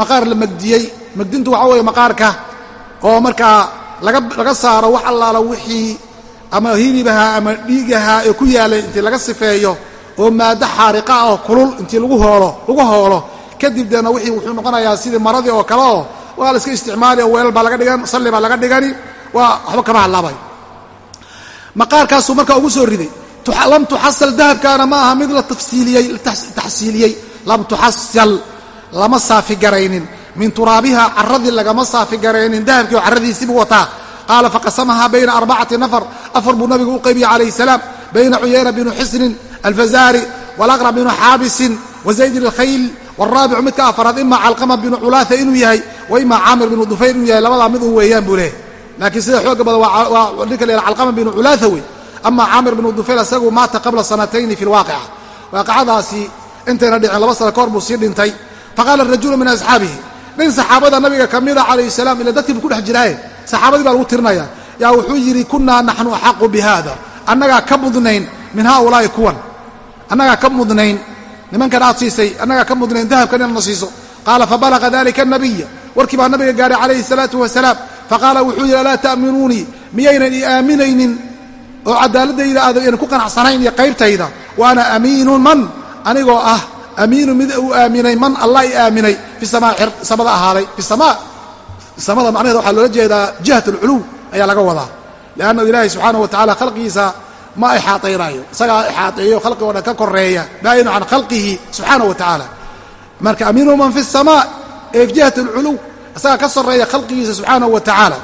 maqaar la magdiyey magdintu waxaa weeye maqaarka oo markaa laga saaro wax allaala wixii ama hilibaha ama dhiigaha ee ku yaalay intii laga sifeeyo oo maaddo xaariqa ah kulul intii lagu hoolo lagu hoolo. Kadib deena wixii wuxuu noqonayaa sidii maradii oo kale oo waa la iska isticmaali oo weelal baa laga dhigan salli baa laga dhigani waa waxba kama hadlaabay. Maqaarkaasuu markaa ugu soo riday lam tuxasal dahabkaana ma aha mid la taxsiiliyey. Lam tuxasal lama saafigaraynin min turaabiha caradii lagama saafigaraynin dahabkii oo caradiisiibuu wataa. Qaala faqasamahaa bayna arbacati nafar. Afar buu nabigu u qaybiyey calayhi salaam. Bayna cuyayna binu xisnin alfazaari walaqra binu xaabisin wa zaydin alkhayl waalraabicu midka afaraad ima calqama binu culaatha inuu yahay wa ima caamir binu dufayr inuu yahay labadaa mid un weeyaan buu leehay laakiin sida xooga badan waa ninka la calqama binu culaatha wey ama caamir binu dufayr isagu maata qabla sanatayni fi lwaaqica waaqicadaasi intayna dhicin laba sana kahor buu sii dhintay faqaala rajulu min asxaabihi nin saxaabada nabiga ka mida calayhi salaam ila dadkiibu ku dhex jiraaye saxaabadii baa lagu tirinaya yaa wuxuu yidhi kunaa naxnu axaqu bi hada annagaa ka mudnayn min haaulaa'i kuwan annagaa ka mudnayn. Nimankan aad siisay annagaa ka mudnayn dahabkan inaadna siiso. Qaala fabalaqa dalika anabiya warkii baa nabiga gaaray calayhi salaatu wasalaam. Faqaala wuxuu yidhi alaa ta'minuunii? Miyaynan i aaminaynin? Oo cadaaladayda aadaynan ku qanacsanayn iyo qaybtayda. Wa ana amiinun man? Anigoo ah amiinu mid uu aaminay man allah i aaminay. Fi samaa samada ahaaday. Fi samaa samada macnaheeda waxaa loola jeedaa jihat alculuw ayaa laga wadaa. Liannahu ilaahay subxaanahu wa tacala khalqigiisa ma ixaataynaayo isagaa ixaateeyo khalqi oo dhan ka koreeya baayinu can khalqihi subxaanahu wa tacaala marka amiinu man fi samaa ee jihat alculuw isagaa ka soreeya khalqigiisa subxaanahu wa tacaala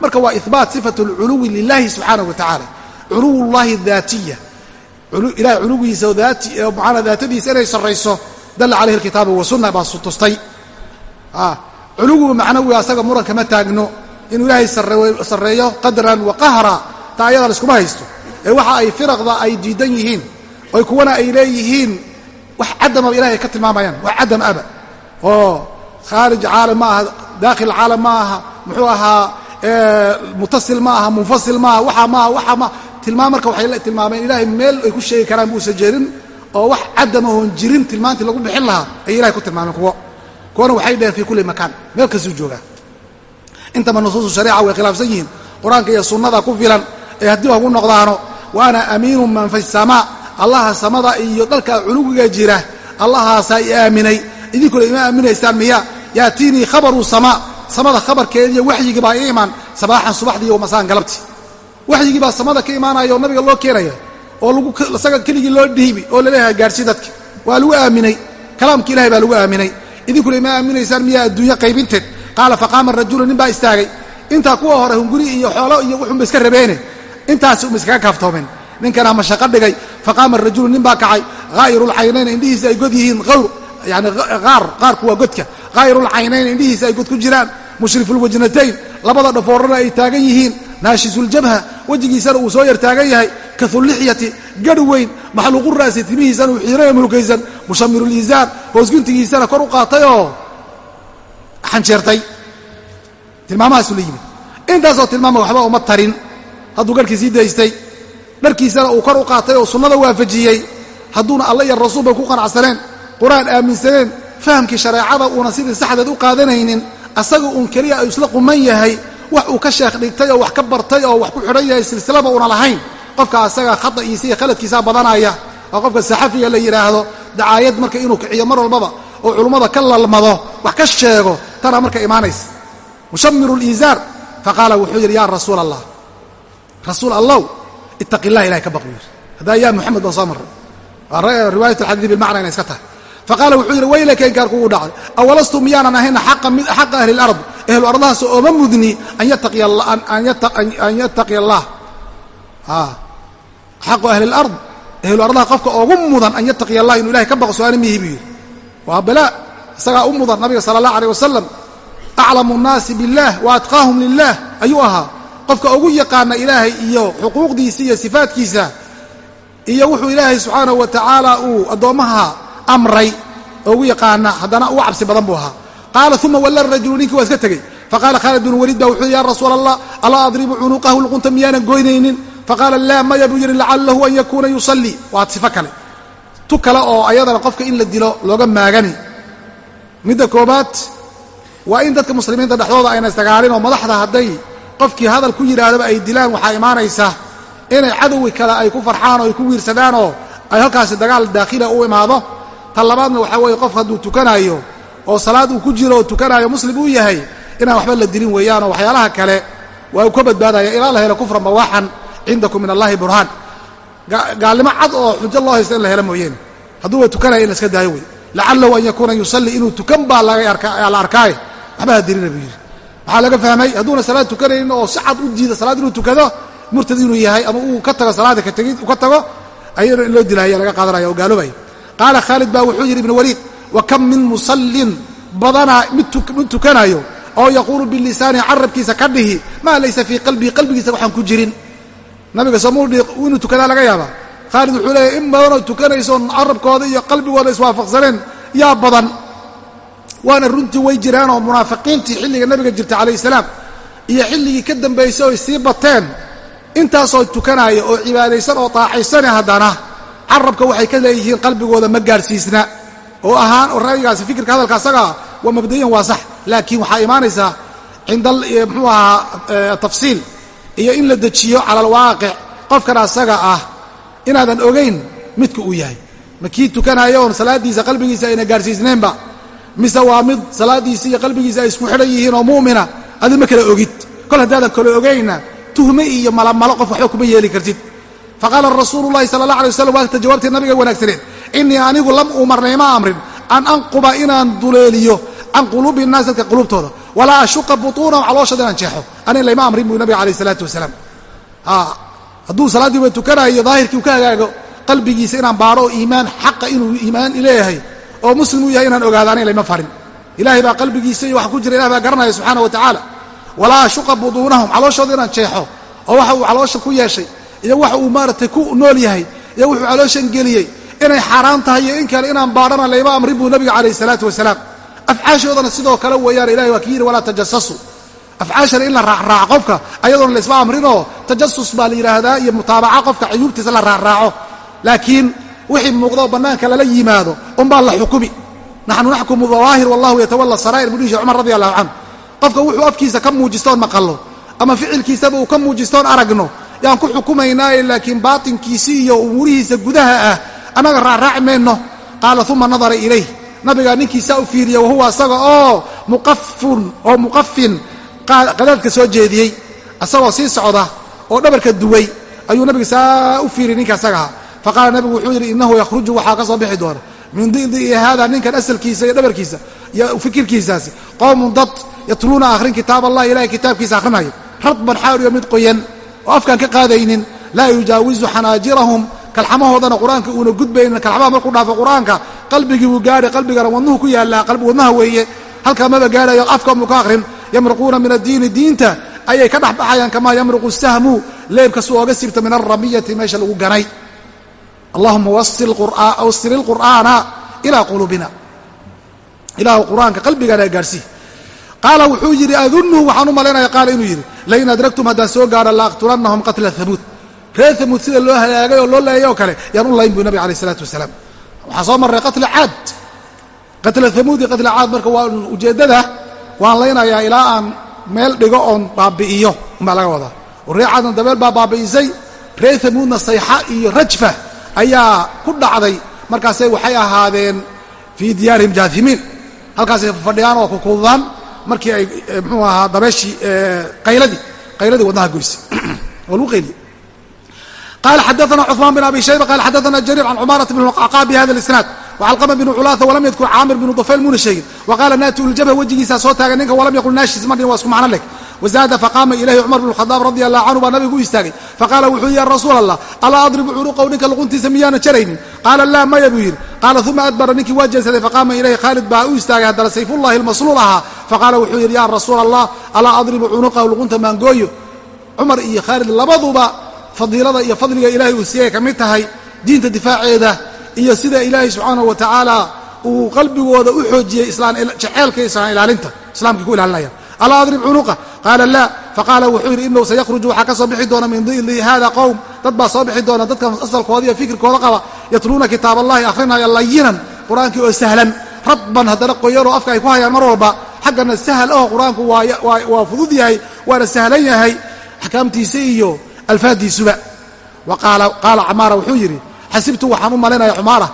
marka waa ihbaat sifat alculuwi lilahi subxaanahu wa tacaala culuw llahi daatiya ilahay culuwigiisa maana daatadiisa inay sarrayso dalla calayhi alkitaabu wasunna baa tustay. Culuwiga macnawiga asaga muran kama taagno. Inuu ilaahay sarreeyo qadran wa qahra taa ayada laiskuma haysto ee waxa ay firaqda ay diidan yihiin oy kuwana ay leeyihiin wax cadamaba ilahay ka tilmaamayaan wax cadam aba. Oo khaarij caalam ma aha daakhil caalam ma aha muxuu ahaa mutasil ma munfasil maaha waxa maaha waxa maaha. Tilmaam marka waxay tilmaameen ilaahay meel ay ku sheegi karaan buusan jerin oo wax cadama oon jirin tilmaantii lagu bixin lahaa ayay ilahay ku tilmaameen kuwo. Kuwana waxay dheheen fii kulli makaan meel kastuu joogaa. Intaba nusuusu shariica way khilaafsan yihiin qur'aanka iyo sunnada ku filan ee haddii hagu noqdaano wa amiinu man fi samaa allaha samada iyo dhalkaa culuwiga jira. Allahaasaa i aaminay. Idinkuna ima aaminaysaan miya. Yaatiinii khabaru samaa samada khabarkeediiyo waxyigii baa ii imaan sabaaxan subaxdii iyo masaan waxyigii baa samada ka imaanaya oo nabiga loo keenaya oo lagu isaga keligii loo dhiibi oo la leeyahay gaadhsii dadka. Waa lagu aaminay. Kalaamka ilahay baa lagu aaminay. Idinkuna ima aaminaysaan miyaa adduunyo qaybinteed. Qaala faqaama rajulu nin baa istaagay. Intaa kuwa hore hunguri iyo xoolo iyo wuxunba iska rabeene intaasi uma iskaga kaaftoomeen ninkana mashaqo dhigay. Faqaama rajulu nin baa kacay haa'irulcaynayn indhihiisa ay god yihiin awr yani qaar qaarku waa godka. Haa'irulcaynayn indhihiisa ay god ku jiraan. Mushrifulwajnatayn labada dhafoorana ay taagan yihiin. Naashisuljabha wejigiisana uu soo yar taagan yahay. Kaulixyati garh weyn maxluuqu ra'si timihiisana uu xiiraya mulkaysan mushamiruliisaan hoosguntigiisana kor u qaatay oo xanjeertay tilmaamahaasu la yimid. Intaasoo tilmaama waxba uma tarin hadduu garhkii sii daystay dharkiisana uu kor u qaatay oo sunnada waafajiyey hadduuna alla iyo rasuul bay ku qanacsaneen qur'aan aaminsaneen fahamkii shareecada uuna sidii saxdeed u qaadanaynin asaga uun keliya isla quman yahay wax uu ka sheekh dhigtay oo wax ka bartay oo wax ku xidhan yahay silsilaba una lahayn. Qofka asaga khata'iisa iyo khaladkiisaa badanaya waa qofka saxafiga la yidhaahdo dacaayad marka inuu kiciyo mar walbaba oo culummada ka lalmado wax ka sheego tanaa marka imaanaysa. Mushamiru liisaar faqaala wuxuu yidhi yaa rasuul allah rasuul allow ittaqi illah ilahay ka baq buu yidhi haddaa yaa muxamed baan soo marray. Waa riwaayat alxadiidi bilmacna inay iska tahay. Faqaala wuxuu yidhi waylaka inkaar kugu dhacay awalastu miyaanan ahayna xaqa ahli lard ehlu ardahaas ooma mudni an yattaqiya allah xaqu ahli lard ehlu ardaha qofka oogu mudan an yattaqiya allah inuu ilahay ka baqo su'aali mihi buu yidhi. Waa balaa isagaa u mudan nabiga sala allah aleyh wasalam aclamu nnaasi biاllah wa atqaahum lilah ayuu ahaa qofka ugu yaqaana ilaahay iyo xuquuqdiisa iyo sifaatkiisa iyo wuxuu ilaahay subxaanahu wa tacaala uu addoommaha amray oo ugu yaqaana haddana ugu cabsi badan buu ahaa. Qaala uma walla rajulu ninkii waa iska tegey. Faqaala khaalid binu waliid ba wuxuu ya rasuula allah alaa adribu cunuqahu luqunta miyaanan goynaynin? Faqaala laa maya buu yidhi lacalahu an yakuuna yusallii waa sifo kale. Tu kale oo ayadana qofka in la dilo looga maagani. Midda koobaad waa in dadka muslimiinta dhexdooda ayna isdagaalin oo madaxda hadday qofkii hadal ku yidhaahdaba ay dilaan waxaa imaanaysa inay cadowi kale ay ku farxaan oo ay ku wiirsadaan oo ay halkaasi dagaal daakhila u imaado. Ta labaadna waxaa weeye qof hadduu tukanayo oo salaad uu ku jiro oo tukanayo muslim uu yahay inaan waxba la dilin weeyaanoo waxyaalaha kale waa uu ka badbaadaya ilaa la helo kufran bawaaxan cindakum min allahi burhaan. Gaalnimo cad oo xujo loo haysta in la helo mooyeene. Hadduuba tukanaya in la daayo wey. Lacalahu an yakuuna yusallii inuu tukan baa la arkaaye. Waxba ha dilina buu yidhi waxaa laga fahmay hadduuna salaad tukanaynin oo si cad u diida salaad inuu tukado murtad inuu yahay ama uu ka tago salaada ka tago ayana in loo dilaya laga qaadanaya oo gaaloobaya qaala khaalid baa wuxuu yidhi ibn waliid wa kam min musallin badanaa mid tukanayo oo yaquulu bilisaani carabkiisa ka dhihi maa laysa fii qalbihi qalbigiisa waxaan ku jirin. Nabiga soomudhi inuu tukadaa laga yaabaa. Khaalid wuxuu leeyahy in badanoo tukanaysoon carabkooda iyo qalbigooda iswaafaqsaneen yaa badan waana runtii way jiraan oo munaafiqiintii xilliga nabiga jirta calayh salaam iyo xilligii ka dambaysay oy sii bateen. Intaasoo tukanaya oo cibaadaysan oo taacaysane haddana carabka waxay ka leeyihiin qalbigooda ma gaadhsiisna oo ahaan oo ra'yigaasi fikirka hadalka asagaa waa mabdayan waa sax laakiin waxaa imaanaysaa cinda muxuu ahaa tafsiil iyo in la dejiyo cala alwaaqic qofkan asaga ah inaadan ogayn midka uu yahay. Ma kii tukanaya oon salaaddiisa qalbigiisa ayna gaadhsiisnaynba mise waa mid salaaddiisa iyo qalbigiisa ay isku xidhan yihiin oo mu'mina adi ma kala ogid. Kol haddaadan kala ogaynna tuhme iyo malamalo qof waxba kuma yeeli kartid. Faqaala rasuulu llahi sala allah alay waslam waata jawaabtii nabiga wanaagsaneed innii anigu lam umarnay ma amrin. An anquba inaan duleeliyo can quluubi innaas dadka quluubtooda walaa ashuqa butuunahum calooshooda inaan jeexo. Anig layma amrin buu nabiga alayh isalaatu wasalaam. Hadduu salaaddii wa tukanayo daahirkii u ka hagaago qalbigiisa inaan baaro oo iimaan xaqa inuu iimaan leeyahay oo muslim yahay inaan ogaado anig layma farin. Ilahay baa qalbigiisa iyo waxa ku jira ilah baa garanaya subxaana wa tacaala walaa ashuqa butuunahum calooshooda inaan jeexo oo waxa uu caloosha ku yeeshay iyo waxa uu maaragtay ku nool yahay iyo wuxuu calooshan geliyey inay xaaraan tahay iyo in kale inaan baadhana layma amrin buu nabiga calayh isalaatu wasalaam afcaashoodana sidoo kale weeyaan ilahay waa ki yidhi walaa tajasasu afcaashana in la raacraaco qofka ayadoona laysma amrinoo tajasus baa la yidhaahdaa iyo mutaabaca qofka cuyuubtiisa la raacraaco. Laakiin wixii muuqdoo bannaanka lala yimaado unbaa la xukumi. Naxnu naxkumu dawaahir wallahu yatawala saraa'ir buu dhihi cumar radi allahu canhu. Qofka wuxuu afkiisa ka muujistoon maqallo ama ficilkiisaba uu ka muujistoon aragno. Yaan ku xukumaynaaye laakiin baatinkiisi iyo umuurihiisa gudaha ah annaga raacraaci mayno qaala uma nadara ilayh. Nabigaa ninkiisaa u fiiriya wahuwa asaga oo muqafun oo muqafin qadaadka soo jeediyey asagoo sii socda oo dhabarka duway ayuu nabiga saa u fiiriyay ninka asagaha faqaala nabigu wuxuu yidhi innahu yakhruju waxaa ka soo bixi doona. Min didi'i hada ninkan asalkiisa iyo dhabarkiisa iyo fikirkiisaasi. Qowmun dad yatluuna akhrin kitaab allah ilahay kitaabkiisa akhrinayo radban xaariyo mid qoyan oo afkaan ka qaadaynin laa yujaawizu xanaajirahum. Kalxamahoodana qur'aanka uuna gudbaynin kalxamaha markuu dhaafo qur'aanka qalbigii buu gaadhay qalbigana wadnuhu ku yaallaa wadnaha weeye. Halkaa maba gaadhayo afka muu ka akhrin. Yamruquuna min addiini diinta ayay ka dhex baxayaan kamaa yamruqu sahmu leebka suu ooga sibta min alramiyati meesha lagu ganay allahuma wasil ilqur'aana ilaa quluubina ilaahu qur'aanka qalbigana gaadhsii qaala wuxuu yidhi adunnu waxaan u malaynaya qaala inuu yidhi lain adragtum haddaan soo gaadho laaqtulannahum qatla hamuud reer hamuud sida loo halaagay oo loo leeyay oo kale yaan u layn buu nabig alayh isalaatu wasalaam. Waxaa soo marray qatla caad. Qatla hamuud iyo qatla caad marka waa ujeeddada waan laynayaa ilaa aan meel dhigo oon baabi'iyo umbaa laga wadaa. Oo reer caadna dabeel baa baabi'isay reer hamuudna sayxa iyo rajfa ayaa ku dhacday. Markaasay waxay ahaadeen fii diyaarihim jaahimiin halkaasay fadhiyaan oo kukuudaan markii ay mxuu ahaa dabeeshii qayladii qayladii wadnaha goysay oo lagu qayliye qala xadaana cثmaan bn abi shayba qala xadaana jariir can cumaarata bn qacqaa bi hada اlisnaad wcalqama bnu culaata walam yadkur caamir bnu dufayl muuna sheegin waqaala naati uljabha wejigiisaa soo taagan ninka walam yaqul naashis ma dhin waa isku macno leh wazaada faqaama ilayhi cumar bn khadaab radi allahu canhu baa nabigu u istaagay faqaala wuxuu yihi rasuul allah alaa adribu cunuqahu ninka luquntiisa miyaana jaraynin qaala laa maya buu yidhi qaala uma adbara ninkii waa jeensaday faqaama ilayhi khaalid baa u istaagay haddana sayfullahi almasluul ahaa faqaala wuxuu yidhi ya rasuula allah alaa adribu cunuqahu luqunta maangooyo cumar iyo khaalid labaduba fadiilada iyo fadliga ilaahay uu siiyay ka mid tahay diinta difaaceeda iyo sida ilaahay subxaanahu wa tacaala uu qalbigooda u xoojiyey jeceelka islaan ilaalinta islaamkay ku ilaalinayaan alaa adrib cunuqa? Qaala laa. Faqaala wuxuu yidhi inahu sayakhruju waxaa ka soo bixi doona min dili hada qowm. Dad baa soo bixi doona dadka asalkooda iyo fikirkooda qaba. Yatluuna kitaab allahi akhrinaya layinan qur'aankii oo sahlan. Radban haddana qoyanoo afka ay ku hayaan mar walba. Xaggana sahal aho qur'aanku waa fudud yahay waana sahlan yahay. Axkaamtiisa iyo alfaadiisuba wa qaala camaara wuxuu yidhi xasibtu waxaan u malaynaya xumaara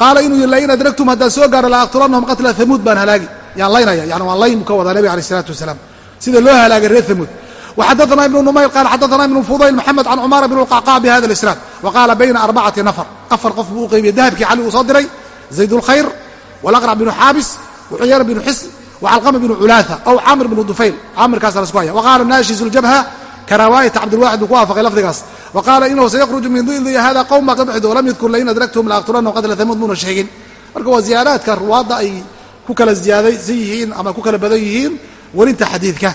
qaala inuu yidhi lain adragtum haddaan soo gaaro la aqtulannahum qatla hamuud baan halaagi yaan laynaya yani waan layn ka wadaa nebiga alay isalaatu wasalaam sida loo halaagay reer thamuud وxadثna iبن نmayr qal xadثna iبن fudayl mxamed can cmar bn الqacqاع bhada الإsناad وqaala bayna arbacati nafr afar qof buu u qeybiyey dahabkii cali uu soo diray zayd الkhayr والأqرع bn xaabis وcuyayr bn xisn وcalqama bn culaaثa aw camr bn dufayl camirkaasa lasku haya وqaala naashiز الjabha karawaayata cabdilwaxid buu ku waafaqay lafdigaas wa qaala inahu sayakruju min dildi hada qowm baa ka bixi doo lam yadkur lain adragtum laaqtulana qatla hamuud muuna sheegin marka waa ziyaadaadka ruwaadda ay ku kala ziyaadaysan yihiin ama ku kala badan yihiin welinta xadiidka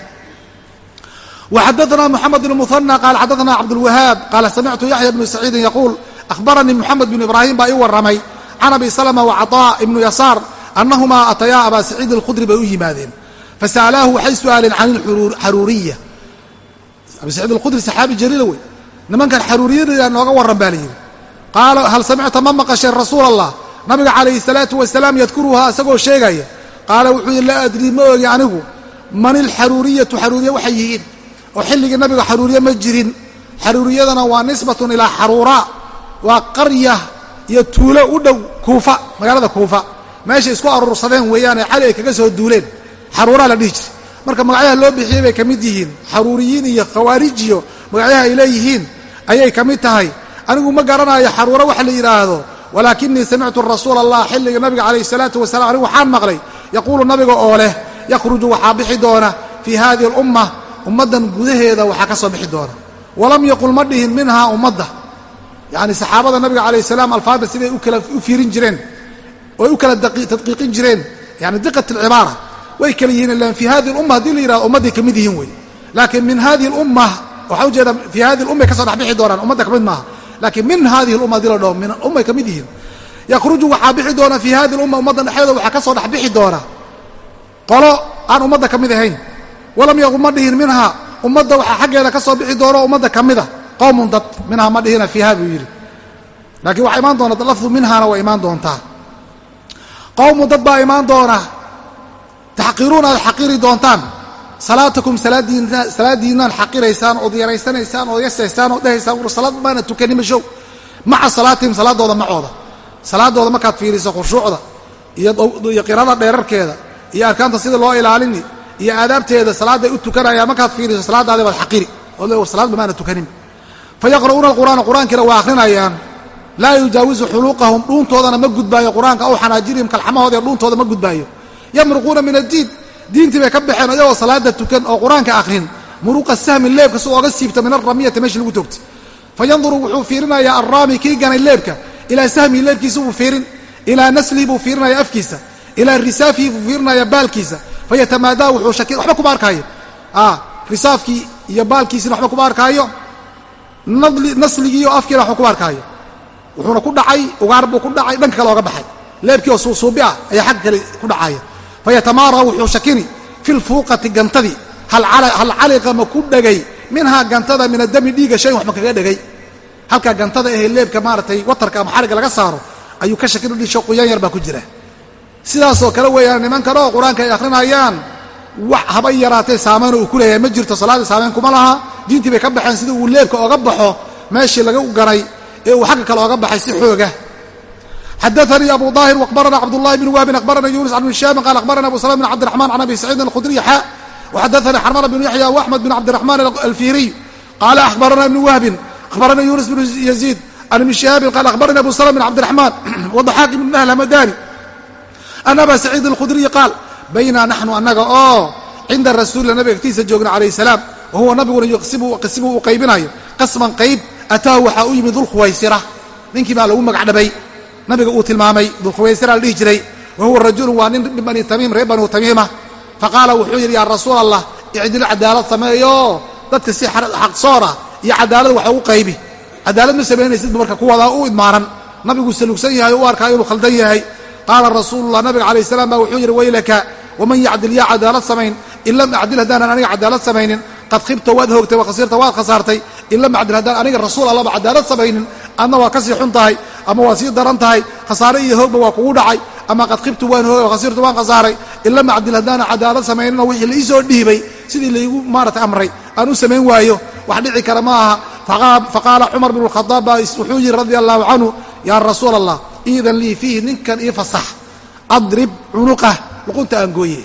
وxadثna mحamed بن مثنى qal xadثna cabdالوهاab qala samictu yaحya بن سacيidi yaquul أhbaranii mحamed بن ibrahim baa ii waramay can abi slمة وcaطاء ibnu yasaar أnahumaa atayaa aba saciid الkhudri bay u yimaadeen fasa'laahu waxay su'aaleen can xaruuriya abi saciid alkhudri saxaabi jaliila wey nimankan xaruuriyada nooga warran baa layidhi qaala hal samicta ma maqasheen rasuul allah nabiga calayhi salaatu wasalaam yadkuruhaa isagoo sheegaya qaala wuxuu yidhi laa adrii ma ogi anigu man ilxaruuriyatu xaruuriya waxay yihiin? Oo xilligii nabiga xaruuriye ma jirin. Xaruuriyadana waa nisbatun ilaa xaruuraa waa qarya iyo tuulo u dhow kuufa magaalada kuufa. Meeshay isku aruursadeen weeyaane cali ay kaga soo duuleen. Xaruuraa la dhihi jiray. Marka magacyaha loo bixiyey bay ka mid yihiin. Xaruuriyiin iyo khawaarijiyo magacyaha ay leeyihiin ayay ka mid tahay. Anigu ma garanayo xaruuro waxa la yidhaahdo walaakinii samictu rasuula allah xilliga nabiga calayhi salaatu wasalam anigu waxaan maqlay. Yaquulu nabiga oo leh yakhruju waxaa bixi doona fii hadihi alumma ummaddan gudaheeda waxaa ka soo bixi doona. Walam yaqul ma dhihin minhaa ummadda. Yacni saxaabada nabiga calayh salaam alfaadda siday u kala u fiirin jireen oy u kala tadqiiqin jireen. Yani diqat alcibaara way kala yihiin ilan fii hadihi lumma haddii la yihahdo ummadday ka yihiin wey. Laakiin min hadihi lumma waxaa ujeeda fii hadihi lummay ka soo dhexbixi doonaan ummadda ka maaha laakiin min hadihi lumma haddii la dhaho min ummay ka mid yihiin yakhruju waxaa bixi doona fii hadihi lumma ummaddan dhexdeeda waxaa ka soo dhexbixi doona qolo aan ummadda ka mid ahayn. Walam yaqul ma dhihin minhaa ummadda waxaa xaggeeda ka soo bixi doono ummadda ka mida qowmun dad minhaa ma dhihina fiiha buu yidhi. Laakiin waxaa imaan doona lafdu minhaana waa imaan doontaa. Qowmun dad baa imaan doona taxqiruuna aad xaqiri doontaan salaatakum salaadiinaan xaqiraysaan ood yaraysanaysaan ood yasaysaan ood dhehaysaan war salaad maana tukanin mashow maca salaatihim salaadooda macooda salaadooda markaad fiiriso khushuucda iyo qirada dheerarkeeda iyo arkaanta sida loo ilaalini iyo aadaabteeda salaadday u tukanayaan markaad fiiriso salaadaadi baad xaqiri. Oo le salaadba maana tukanin. Fayaqra'uuna alqur'aana qur'aankiina waa akhrinayaan. Laa yujaawizu xuluuqahum dhuuntoodana ma gudbaayo qur'aanka aw xanaajirihim kalxamahooda dhuuntooda ma gudbaayo. Yamruquuna min addiin diintii bay ka baxeen ayagoo salaada tukan oo qur'aanka akhrin. Muruqa sahmi leebka si ooga siibta min alramiyati meeshii lagu toogtay fa yanduru wuxuu fiirinayaa alraami kii ganay leebka. Ilaa sahmihi leebkiisa buu fiirin. Ilaa naslihi buu fiirinaya afkiisa. Ilaa risaafihi buu fiirinaya baalkiisa. Fayatamaadaa wuxuu shaki waxba kuma arkaayo. Risaafkii iyo baalkiisina waxba kuma arkaayo. Nasligiiyo afkiina waxba kuma arkaayo. Wuxuuna ku dhacay ugaar buu ku dhacay dhanka kale ooga baxay. Leebkii oo suusuubi ah ayaa xagga kale ku dhacaya fayatamaara wuxuu shakini fi lfuuqati gantadii hal caliqa ma ku dhegay minhaa gantada min adami dhiiga shayn wax ma kaga dhegay halkaa gantada ahee leebka maaratay watarka ama xariga laga saaro ayuu ka shakin udhisho quyaan yar baa ku jira sidaasoo kale weeyaan nimankanoo qur'aanka ay akhrinayaan wax haba yaraatee saamayn uu ku leeyahay ma jirto salaaddii saamayn kuma laha diintii bay ka baxeen sidii uu leebka oga baxo meeshii laga ganay ee uu xagga kale oga baxay si xooga xadaanii abu daahir waqbarana cabdullahi bn wahbin aqbarana yunis can bn shaamin qala aqbarana abu salama bn cabdiraxman can abi saciidin alkhudriy xa وxadaثnي xrml بن yaحyى وأحmed بن cabdiرحman الفiriي qala أخbarana بن wهbin أخbarana yuنس بن يزيد عن بن شهاaبin qala أخbarani abu سلم بن cabdiرحman وضحاaq بن مهل hmdani أن أba سacيid الkhudriي qaal bayna naxnu anaga oo cinda rasuulila nabiga agtiisa joogna عalaيه السلام wahuwa nabiguna qismu uu qaybinayo qasman qayb ataahu waxaa u yimid dulkhuwaysira ninkii baa lagu magac dhabay nabiga uu tilmaamay dulkhuwaysira la dhihi jiray wahuwa rajulu waa nin bani tamiim reer banu tamiima. Faqaala wuxuu yidhi yaa rasuul allah icdil cadaalad sameeyo dadka si xaqsoona iyo cadaalad waxa u qaybi. Cadaalad ma samaynaysidba marka kuwadaa u idmaanan. Nabigu salugsan yahay o u arkaa inuu khaldan yahay. Qaala rasuulullah nabiga calayh salaam baa wuxuu yidhi waylaka waman yacdil yaa cadaalad samayn. In lam acdil haddaanan aniga cadaalad samaynin qad khibta waad hoogtay wakhasirta waad khasaartay. In lam acdil haddaan aniga rasuul allaba cadaalad samaynin adna waa ka sii xun tahay ama waa sii daran tahay khasaare iyo hoogba waa kugu dhacay ama qad khibtu waan hoogay khasirtu waan khasaaray in lam acdil haddaana cadaalad samaynina wixii la ii soo dhiibay sidii laigu maaratay amray. Aan u samayn waayo wax dhici kara ma aha. Faqaala cumar bn اlkhadaab baa wuxuu yidhi radia allahu canhu yaa rasuul allah iidan lii fiihi ninkan ii fasax adrib cunuqah luqunta aan gooye.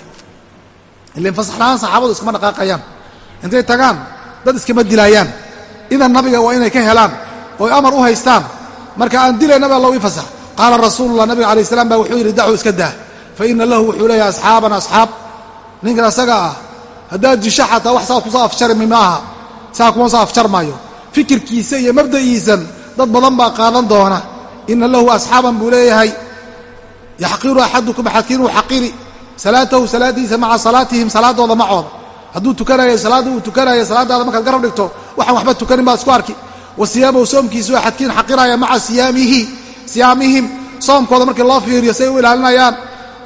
Ilan fasaxlahaan saxaabadu iskama dhaqaaqayaan. Intay tagaan dad iskama dilaayaan. Idan nabiga waa inay ka helaan ooy amar u haystaan. Marka aan dilaynaba allow ii fasax. Qaala rasuulullah nabiga alay slam baa wuxuu yidhi dacu iska daa. Fa ina lahu wuxuu leeyahay asxaaban asxaab. Ninkan asaga ah haddaad disho xataa wax saa ku soo afjarmi maaha. Saa kuma soo afjarmaayo fikirkiisa iyo mabda'iisan dad badan baa qaadan doona. Ina lahu asxaaban buu leeyahay. Yaxqiru axadukum axadkiin uu xaqiri salaatahu salaadiisa maca salaatihim salaadooda macooda hadduu tukanayo salaadda uu tukanayo salaadaada markaad garab dhigto waxaan waxba tukanin baad isku arki wa siyaamuhu soomkiisu axadkiin xaqiraya maca siyaamihi siyaamihim. Soomkooda markii loo fiiriyo say u ilaalinayaan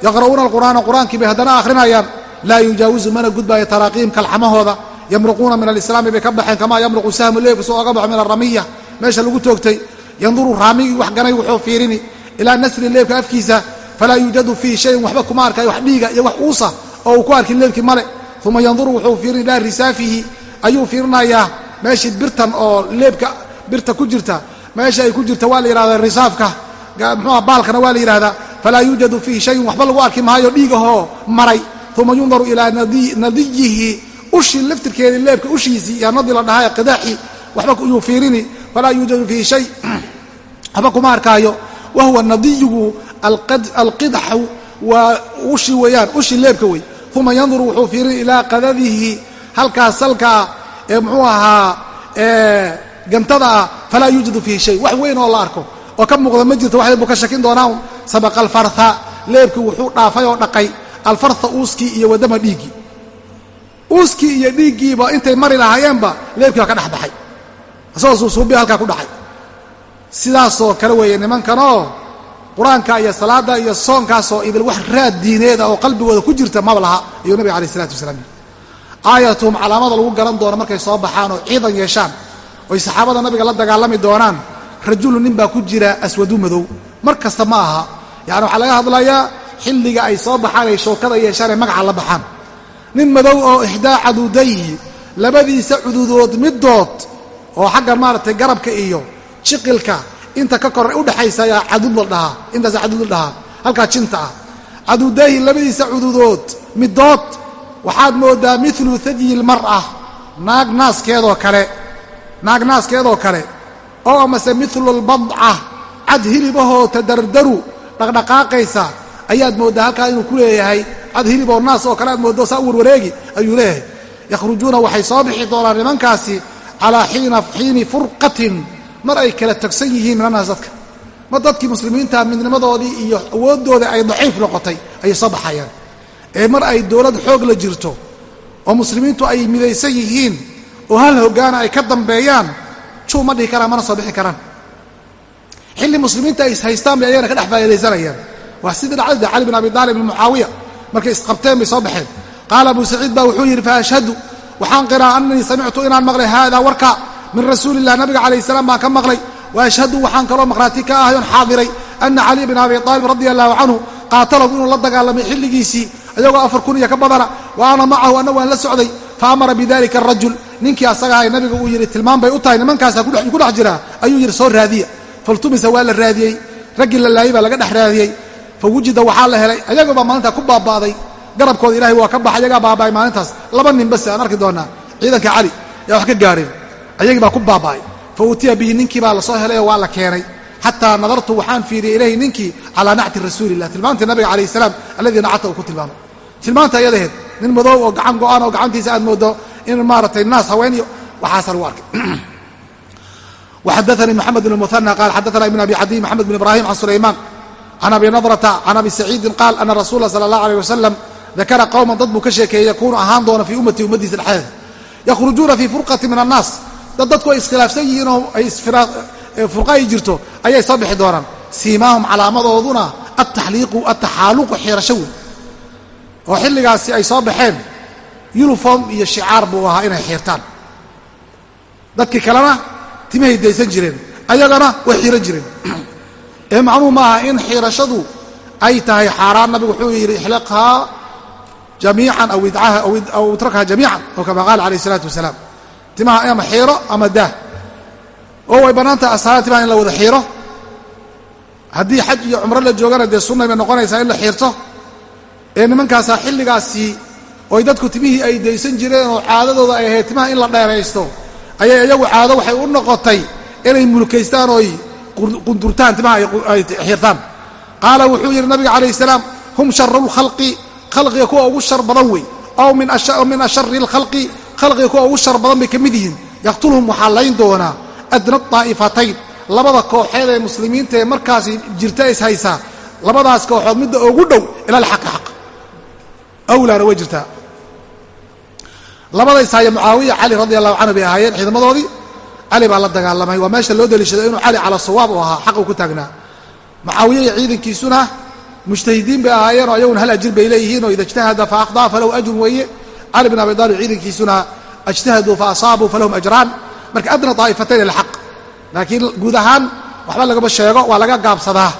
yaqra'uuna alqur'aana qur'aankii bay haddana akhrinayaan. Laa yujaawizu mana gudbaayo taraaqiim kalxamahooda. Yamruquuna min alislaami bay ka baxeen kamaa yamruqu sahmu leebku soo oga baxo min alramiya meesha lagu toogtay yanduru raamigii wax ganay wuxuu fiirini. Ilaa nasri leebka afkiisa falaa yuujadu fiihi shayan waxba kuma arkayo wax dhiiga iyo wax uusa oo uu ku arkin leebkii male. Uma yanduru wuxuu fiirini ilaa risaafihi. Ayuu fiirinayaa meeshii birtan oo leebka birta ku jirta meesha ay ku jirta waa la yidhahdaa risaafka muxuuha baalkana waa la yidhahdaa falaa yuujadu fiihi shayun waxba lagu arki maayo dhiigahoo maray uma yundaru ilaa nadiyihi ushii laftirkeedii leebka ushiisii yaa nadi la dhahaa qidaaxi waxba yuu fiirini falaa yuujadu fiihi shay waxba kuma arkaayo wa huwa alqidxu waa ushi weeyaan ushii leebka wey uma yanduru wuxuu fiirini ilaa qadadihi halkaas salkaa ee muxuu ahaa gantada ah falaa yuujadu fiihi shay. Wax weyn oo la arko. Oo ka muuqda ma jirto waxay buu ka shakin doonaa sabaqa alfarha leebkii wuxuu dhaafay oo dhaqay alfarha uuskii iyo wadama dhiiggii uuskii iyo dhiiggiiba intay mari lahaayeenba leebkii baa ka dhex baxay. Isagoo suusuubi halkaa ku dhacay. Sidaasoo kale weeye nimankanoo qur'aanka iyo salaadda iyo soonkaasoo idil wax raad diineeda oo qalbigooda ku jirta maba laha ayuu nabiga alayh isalatu wasalaam aayatuhum calaamada lagu garan doono markay soo baxaan oo ciidan yeeshaan. Oy saxaabada nabiga la dagaalami doonaan rajulu nin baa ku jira aswadu madow. Mar kasta ma aha. Yacni waxaa laga hadlayaa xilliga ay soo baxaan ay shawkada yeeshaan ay magaca la baxaan. Nin madow oo ixdaa cadudayhi labadiisa cududood middood oo xagga maaragtay garabka iyo jiqilka inta ka kor udhexaysa ayaa cadud la dhahaa. Intaasa cadud la dhahaa. Halkaa jinta ah. Cadudayhi labadiisa cududood middood waxaad mooddaa milu thadyi lmar'a naag naaskeedoo kale naag naaskeedoo kale oo amase milu lbadca cad hilibahoo tadardaru dhaqdhaqaaqaysa ayaad mooddaa halkaa inuu ku leeyahay cad hilib naas oo kale aad mooddo saa u warwareegi ayuu leeyahay. Yakhrujuuna waxay soo bixi doonaan nimankaasi calaa xiini furqatin mar ay kala tagsan yihiin min annaas dadka. Mar dadkii muslimiinta midnimadoodii iyo awooddooda ay daciif noqotay ayay soo baxayaan ee mar ay dowlad xoog la jirto oo muslimiintu ay midaysan yihiin oo hal hoggaana ay ka dambeeyaan juu ma dhihi karaan mana soo bixi karaan. Xilli muslimiinta ay ishaystaan bay ayagana ka dhex faa'idaysanayaan waa sidii dhacdada cali bin abi taalib mucaawiya markay isqabteen bay soo baxeen. Qaala abu saciid baa wuxuu yidhi fa ashhadu waxaan qiraa annanii samictu inaan maqlay haadaa warka min rasuuli illah nabiga calayh salaam baan ka maqlay. Wa ashhadu waxaan kaloo maqhraati ka ahay oon xaadiray ana caliy bin abi aalib radia allahu canhu qaatalahu inuu la dagaalamay xilligiisii ayagoo afar kun iyo ka badana wa ana macahu anna waan la socday. Fa amara bidalika arajul ninkii asagaha nabiga uu yidhi tilmaan bay u tahay nimankaasa ku dhex jiraa ayuu yidhi soo raadiya. Faltumisa waa la raadiyey. Raggii la laayey baa laga dhex raadiyey. Fa waxaa la helay. Ayagoo baa maalintaa ku baaba'day garabkooda ilahay waa ka baxa ayagaa baaba'ay maalintaas. Laba nin aan arki doonaa. Ciidanka cali yaa wax ka gaareen ayagii baa ku baaba'ay fa bihi ninkii baa la soo helay oo waa la keenay. Xataa nadartu waxaan fiiriyey ilayhi ninkii calaa nacti rasuulilah tilmaamtii nabiga calayh salaam alladii nacata uu ku tilmaamay tilmaanta ayad ahayd nin madoob oo gacan go'aan oo gacantiisa aad moodo in maaratay naas haweeniyo waxaasa lagu arkay. Xadanii mxamed bn muana qaal xadaana ibn abi xadi mxamed bn ibrahim can sulaymaan can abi nadrata can abi saciidin qaal ana rasuula sala allah aleyh wasalam dakara qowman dad buu ka sheekeeyey yakuunu ahaan doona fii ummatii ummaddiisa dhexdeeda. Yakhrujuuna fii furqati min annaas dad dadku ay iskhilaafsan yihiin oo ay eh, furqa ay jirto ayay soo bixi doonaan. Siimaahum calaamadooduna ataxliiqu oo xilligaasi ay soo baxeen yuniform iyo shicaar buu ahaa inay xiirtaan. Dadkii kalena timahay daysan jireen ayagana way xiiran jireen. Ee macnuhu maaha in xiirashadu ay tahay xaaraan. Nabigu wuxuu yidhi ixliqhaa jamiican aw itrakhaa jamiican oo kama qaala calayh isalaatu wasalaam. Timaha ama xiiro ama daah. Oo way bannaan tahay asxaabta timaha in la wada xiiro. Haddii xaj iyo cumro la joogana dee sunnay bay noqonaysaa in la xiirto ee nimankaasaa xilligaasi oy dadku timihii ay daysan jireen oo caadadooda ay ahayd timaha in la dheeraysto ayay iyagu caado waxay u noqotay inay mulkaystaan ooy qundurtaan timaha ay xirtaan. Qaala wuxuu yidhi nabiga calayh salaam hum sharu lkhalqi khalqiga kuwa ugu shar badan wey. Aw min ashari lkhalqi khalqiga kuwa ugu shar badan bay ka mid yihiin. Yaqtulhum waxaa layn doonaa adna daa'ifatayn labada kooxeed ee muslimiinta ee markaasi jirta is haysaa labadaas kooxood midda ugu dhow ila alxaqi xaq awlaana way jirtaa. Labada ishaya mucaawiya cali radi allahu canhu bay ahaayeen ciidamadoodii cali baa la dagaalamay. Waa meesha loo daliishaday inuu cali cala sawaab u ahaa xaq uu ku taagnaa mucaawiya iyo ciidankiisuna mujtahidiin bay ahaayeen oo ayaguna hal ajir bay leeyihiin oo ida ijtahada fa aqdaa falahu ajrun weeye. Cali bin abi aalib ciidankiisuna ijtahaduu fa asaabuu falahum ajraan. Marka adna daa'ifatayn ilxaq laakiin guud ahaan waxba lagama sheego waa laga gaabsadaa.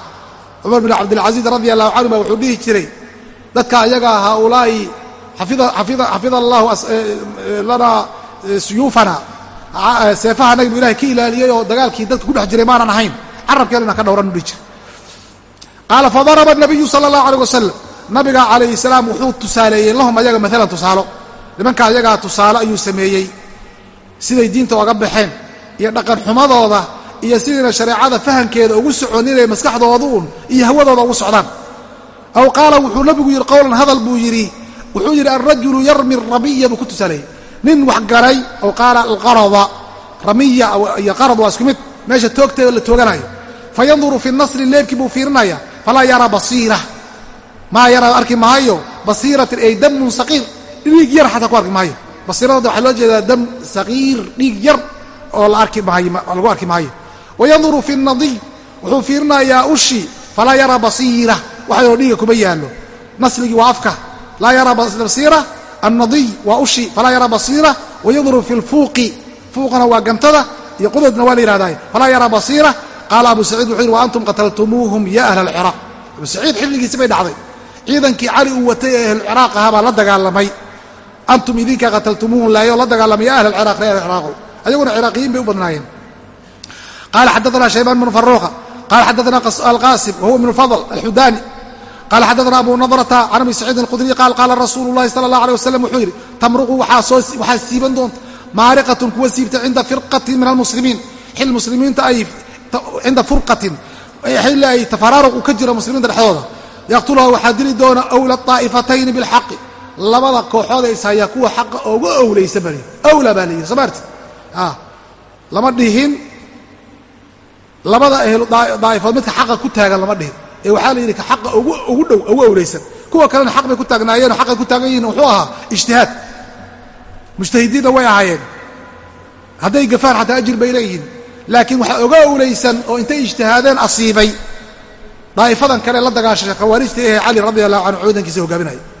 Cumar bin cabdilcaziiz radi allahu canhu ba wuxuu dhihi jiray dadka ayaga haaulaa'i xafida allahu lanaa suyuufana seefaha nabi bu ilahay ka ilaaliyey oo dagaalkii dadka ku dhex jiray maanan ahayn. Carabkeena inaan ka dhowran u dhihi jiray qaala fadaraba nabiyu sala allahu aleyh wasalam nabiga calayhi salaam wuxuu tusaaleeyey lahum ayaga maalan tusaalo. Nimanka ayagaa tusaale ayuu sameeyey. Siday diinta oga baxeen iyo dhaqan xumadooda iyo sidayna shareecada fahamkeeda ugu socon inay maskaxdooda un iyo hawadooda ugu socdaan aw qaala wuxuu nabigu yidhi qowlan hadal buu yidhi. Wuxuu yidhi alrajulu yarmi ramiya buu ku tusaaleeyey nin wax garay aw qaala alqarada ramiya iyo qarad waa isku mid. Meesha toogteeda la tooganayo fa fi nasri leebkii buu fiirinaya falaa yara basiira. Maa yara arki maayo basiiratin ay damun saqiir. Dhiig yar xataa ku arki maayo. Basiirada waxaa loo jeedaa dam saqiir dhiig yar oo lagu arki maayo. Wayanduru fi nadiy. Wuxuu fiirinayaa ushi. Falaa yara basiira waxayoo dhiiga kuma yaallo. Nasligii waa afka. Laa yara basiira. Annadiy waa ushi. Falaa yara basiira. Wayanduru fi lfuuqi fuuqana waa gantada. Iyo qudodna waa la yihahdaa falaa yara basiira. Qaala abu saciid wuxuu yidhi wa antum qataltumuuhum ya ahla alciraaq abu saciid xilligiisi bay dhacday. Ciidankii cali uu watay ee ahlulciraaq ahaa baa la dagaalamay. Antum idinka qataltumuuhum laayo la dagaalamay ya ahla alciraaq reer ciraaqow ayaguna ciraaqiyiin bay u badnaayeen. Qala xadaana shaybaan bnu faruuqa qala xadaana alqasim wahuwa ibn fadl alxudani qala xadaana abu nadrata can abi saciidin alqudriy qaal qaala rasuulu llahi sala allah alيh wasalam wuxuu yidhi tamruqu waxaa siiban doonta maariqatun kuwa siibta cinda firqatin min almuslimiin xil muslimiinta ay cinda furqatin xilli ay tafaraaruq u ka jiro muslimiinta dhexdooda yaqtuluha waxaa dili doona awla طaa'ifatayni bilxaqi labada kooxooda ishayaa kuwa xaqa uga owlaysa bal awla baa la yidhi soo maarti lama dhihin labada ehlu daa'ifood midka xaqa ku taagan lama dhihin ee waxaa la yidhi xaqa ugu dhow ugu awleysan kuwa kalena xaq bay ku taagnaayeenoo xaqay ku taagan yihiin wuxuu ahaa ijtihaad. Mujtahidiinna way ahaayeen. Hadday gafaan xataa ajir bay leeyihiin. Laakiin waxaa oga awleysan oo intay ijtihaadeen asiibay. Daa'ifadan kale la dagaashay khawaarijta ehe cali radi allahu canhu ciidankiisa hogaaminaya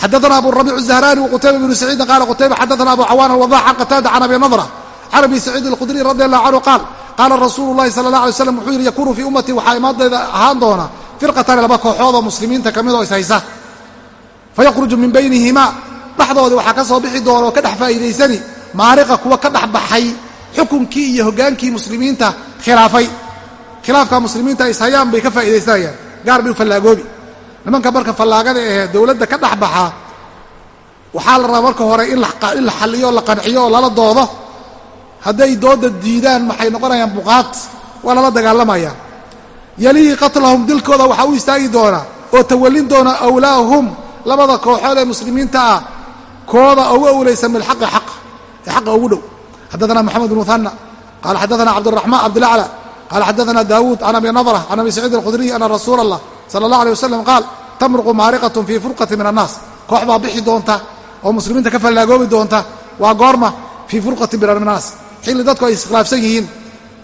xadaana abu rabiic zahrani wqutayba bnu saciidin qaala qutayba xadaana abu cawan alwadac can qataada can abi nadra can abi saciidin alkhudriy radi allahu canhu qaal qaala rasuulu llahi sala allah alay slam wuxuu yidhi yakuunu fii ummatii waxaa imaadayda ahaan doona firqatani laba kooxoodoo muslimiinta ka midoo ishaysa fayakhruju min baynihimaa dhexdoodii waxaa ka soo bixi doona oo ka dhex faa'iidaysani maariqa kuwa ka dhex baxay xukunkii iyo hoggaankii muslimiinta khilaafay khilaafka muslimiinta ishayaan bay ka faa'iidaysanayaan gaar bay u nimanka marka fallaagada ahee dowladda ka dhex baxa waxaa la rabaa marka hore in la xalliyo la qanciyo oo lala doodo hadday dooda diidaan maxay noqonayaan buqaad? Waa lala dagaalamaya. Yalihi qatlahum dilkooda waxaa u istaagi doonaa oo tawallin doona awlaahum labada kooxood ee muslimiinta ah. Kooda ugu owlaysan bilxaqi xaq ee xaqa ugu dhow. Xadaana moxamed bn muhana qaala xadaana cabdiraxmaan cabdilacla qaala xadaana daawuud can abi nadra can abi saciid alkhudriy ana rasuula allah sala allah alay wasalam qaal tamruqu maariqatun fii furqati min annaas. Koox baa bixi doonta oo muslimiinta ka fallaagoobi doonta. Waa goorma fii furqati min annaas xilli dadku ay iskhilaafsan yihiin.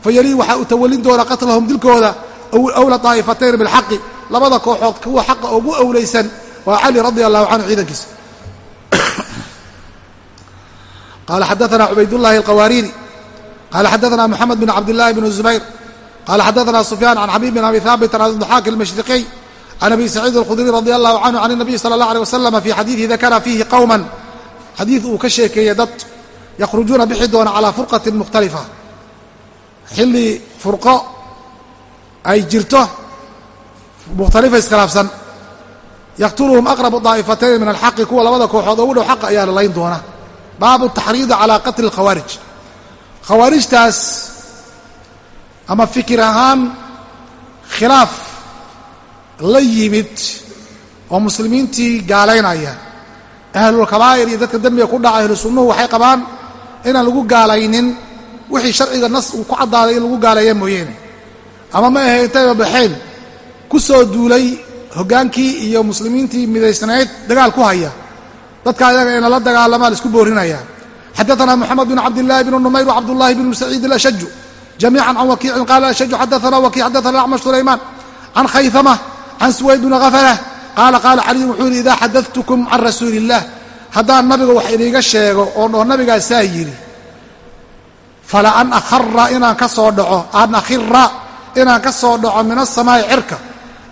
Fayalii waxaa u tawallin doona qatlahum dilkooda awla daa'ifatayn bilxaqi labada kooxood kuwa xaqa ugu awlaysan waa cali radia allahu canhu ciidankiisa. Qala xadaana cubaydullaahi alqawaariiri qala xadaana moxamed bin cabdillaahi bn zubayr. Qala xadaana sufyaan can xabiib bin abi haabit an abdixaak almashriqiy can abi saciid alkhudriy radi allahu canhu can nabiy sala allah aleh waslama fi xadiidi dakara fiihi qowman xadiid uu ka sheekeeyey dad yakhrujuuna bixi doona calaa furqatin mukhtalifa xilli furqo ay jirto mukhtalifa iskhilaafsan yaqtuluhum aqrabu daa'ifatayn min alxaqi kuwa labada kooxood ugu dhow xaqa ayaa lalayn doona baabu taxriidi calaa qatli alkhawaarij khawaarijtaas ama fikir ahaan khilaaf la yimid oo muslimiintii gaalaynaya ahlulkabaa'ir iyo dadka dembiga ku dhaca ahlu sunnuhu waxay qabaan inaan lagu gaalaynin wixii sharciga nas uu ku caddaaday in lagu gaaleeya mooyeene ama ma ahe intayba baxeen? Ku soo duulay hoggaankii iyo muslimiintii midaysnayd dagaal ku haya. Dadka ayaga ina la dagaalamaa la isku boorinayaa xadaanaa moxamed bn cabd cabdilaahi bn numayr wcabdullahi bn saciid alashaju jamiican can wakiicin qaala ashaju xadaanaa waki xadaana acmash sulayman can khayfama can suwayd bn hafala qaala qaala caliyin wuxuu yihi idaa xadadtukum can rasuuli اllah haddaan nabiga wax iniiga sheego oo dhoo nabigaasaa yidhi fala an akhara inaan ka soo dhaco an akhira inaan ka soo dhaco min asamaa'i cirka.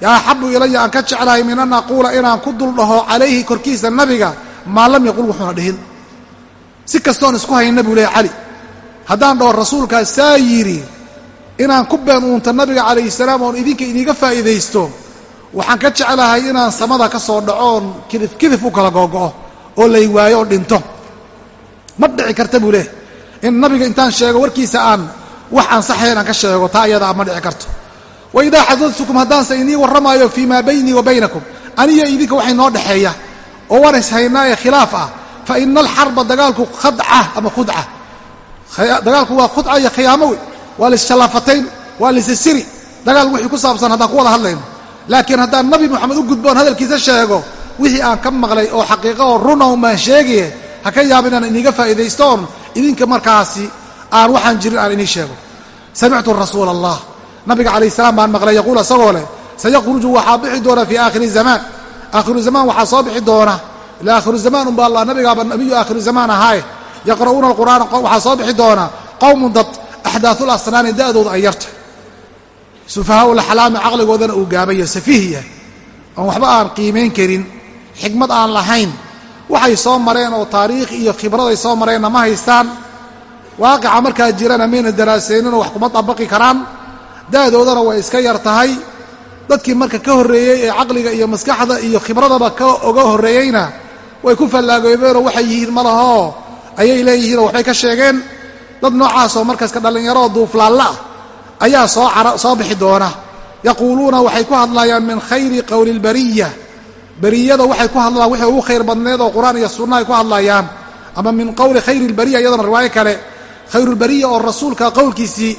Axabu ilaya aan ka jeclahay min an aquula inaan ku dul dhaho calayhi korkiisa nabiga maa lam yaqul wuxuuna dhihin. Si kastoon isku hayna buu leehay cali haddaan dhaho rasuulkaas saa yidhi inaan ku been uunta nabiga calayhi salaam oon idinka iniiga faa'iidaysto waxaan ka jeclahay inaan samada ka soo dhaco oon kidif kidif u kala googo'o oo lay waayo oo dhinto. Ma dhici karta buu leehay in nabiga intaan sheego warkiisa aan wax ansaxayn aan ka sheego taa iyadaa ma dhici karto. Wa idaa xadadtukum haddaanse inii warramaayo fii maa baynii wa baynakum aniyo idinka waxay noo dhexeeya oo waan ishaynaa ee khilaaf ah fa ina alxarba dagaalku khadca ama khudca. Dagaalku waa khudca iyo khiyaamo wey waa laisshallaafatayn waa laisasiri dagaal wixii ku saabsan haddaan ku wada hadlayno. Laakiin haddaan nabi moxamed u gudboon hadalkiisa sheego wixii aan ka maqlay oo xaqiiqa oo runa un baan sheegaye ha ka yaaba inaan iniga faa'iidaystoon idinka markaasi aan waxaan jirin aan inii sheego. Samictu rasuula allah nabiga calayh salaam baan maqlay yaquul isagoo leh sayakhruju waxaa bixi doona fii aakhiri zamaan aakhiru zamaan waxaa soo bixi doona. Ila aakhiru zamaan unba allah nabigaaba nabiyu aakhiru zamaan ahaaye yaqra'uuna alqur'aana waxaa soo bixi doona qowmun dad axdaatul asnaani da'dooda ay yarta. Sufahaau laxlaami caqligoodana uu gaabayo safiihiya. Oon waxba aan qiimayn karin xikmad aan lahayn. Waxay soo mareen oo taariikh iyo khibraday soo mareenna ma haystaan? Waaqica markaa jirana mayna daraasayninoo wax kuma dabaqi karaan? Da'doodana way iska yar tahay. Dadkii marka ka horreeyey ee caqliga iyo maskaxda iyo khibradaba ka oga horreeyeyna way ku fallaagooybeenoo waxay yihiin ma lahoo ayay leeyihiinoo waxbay ka sheegeen. Dad noocaasoo markaska dhallinyaroo duuflaalla ah ayaa soo soo bixi doona. Yaquuluuna waxay ku hadlayaan min khayri qowli lbariya beriyada waxay ku hadlaan wixii ugu khayr badneed oo qur'aan iyo sunna ay ku hadlayaan. Ama min qowli khayri lbariya iyadana riwaayo kale. Khayrulbariya oo rasuulka qowlkiisii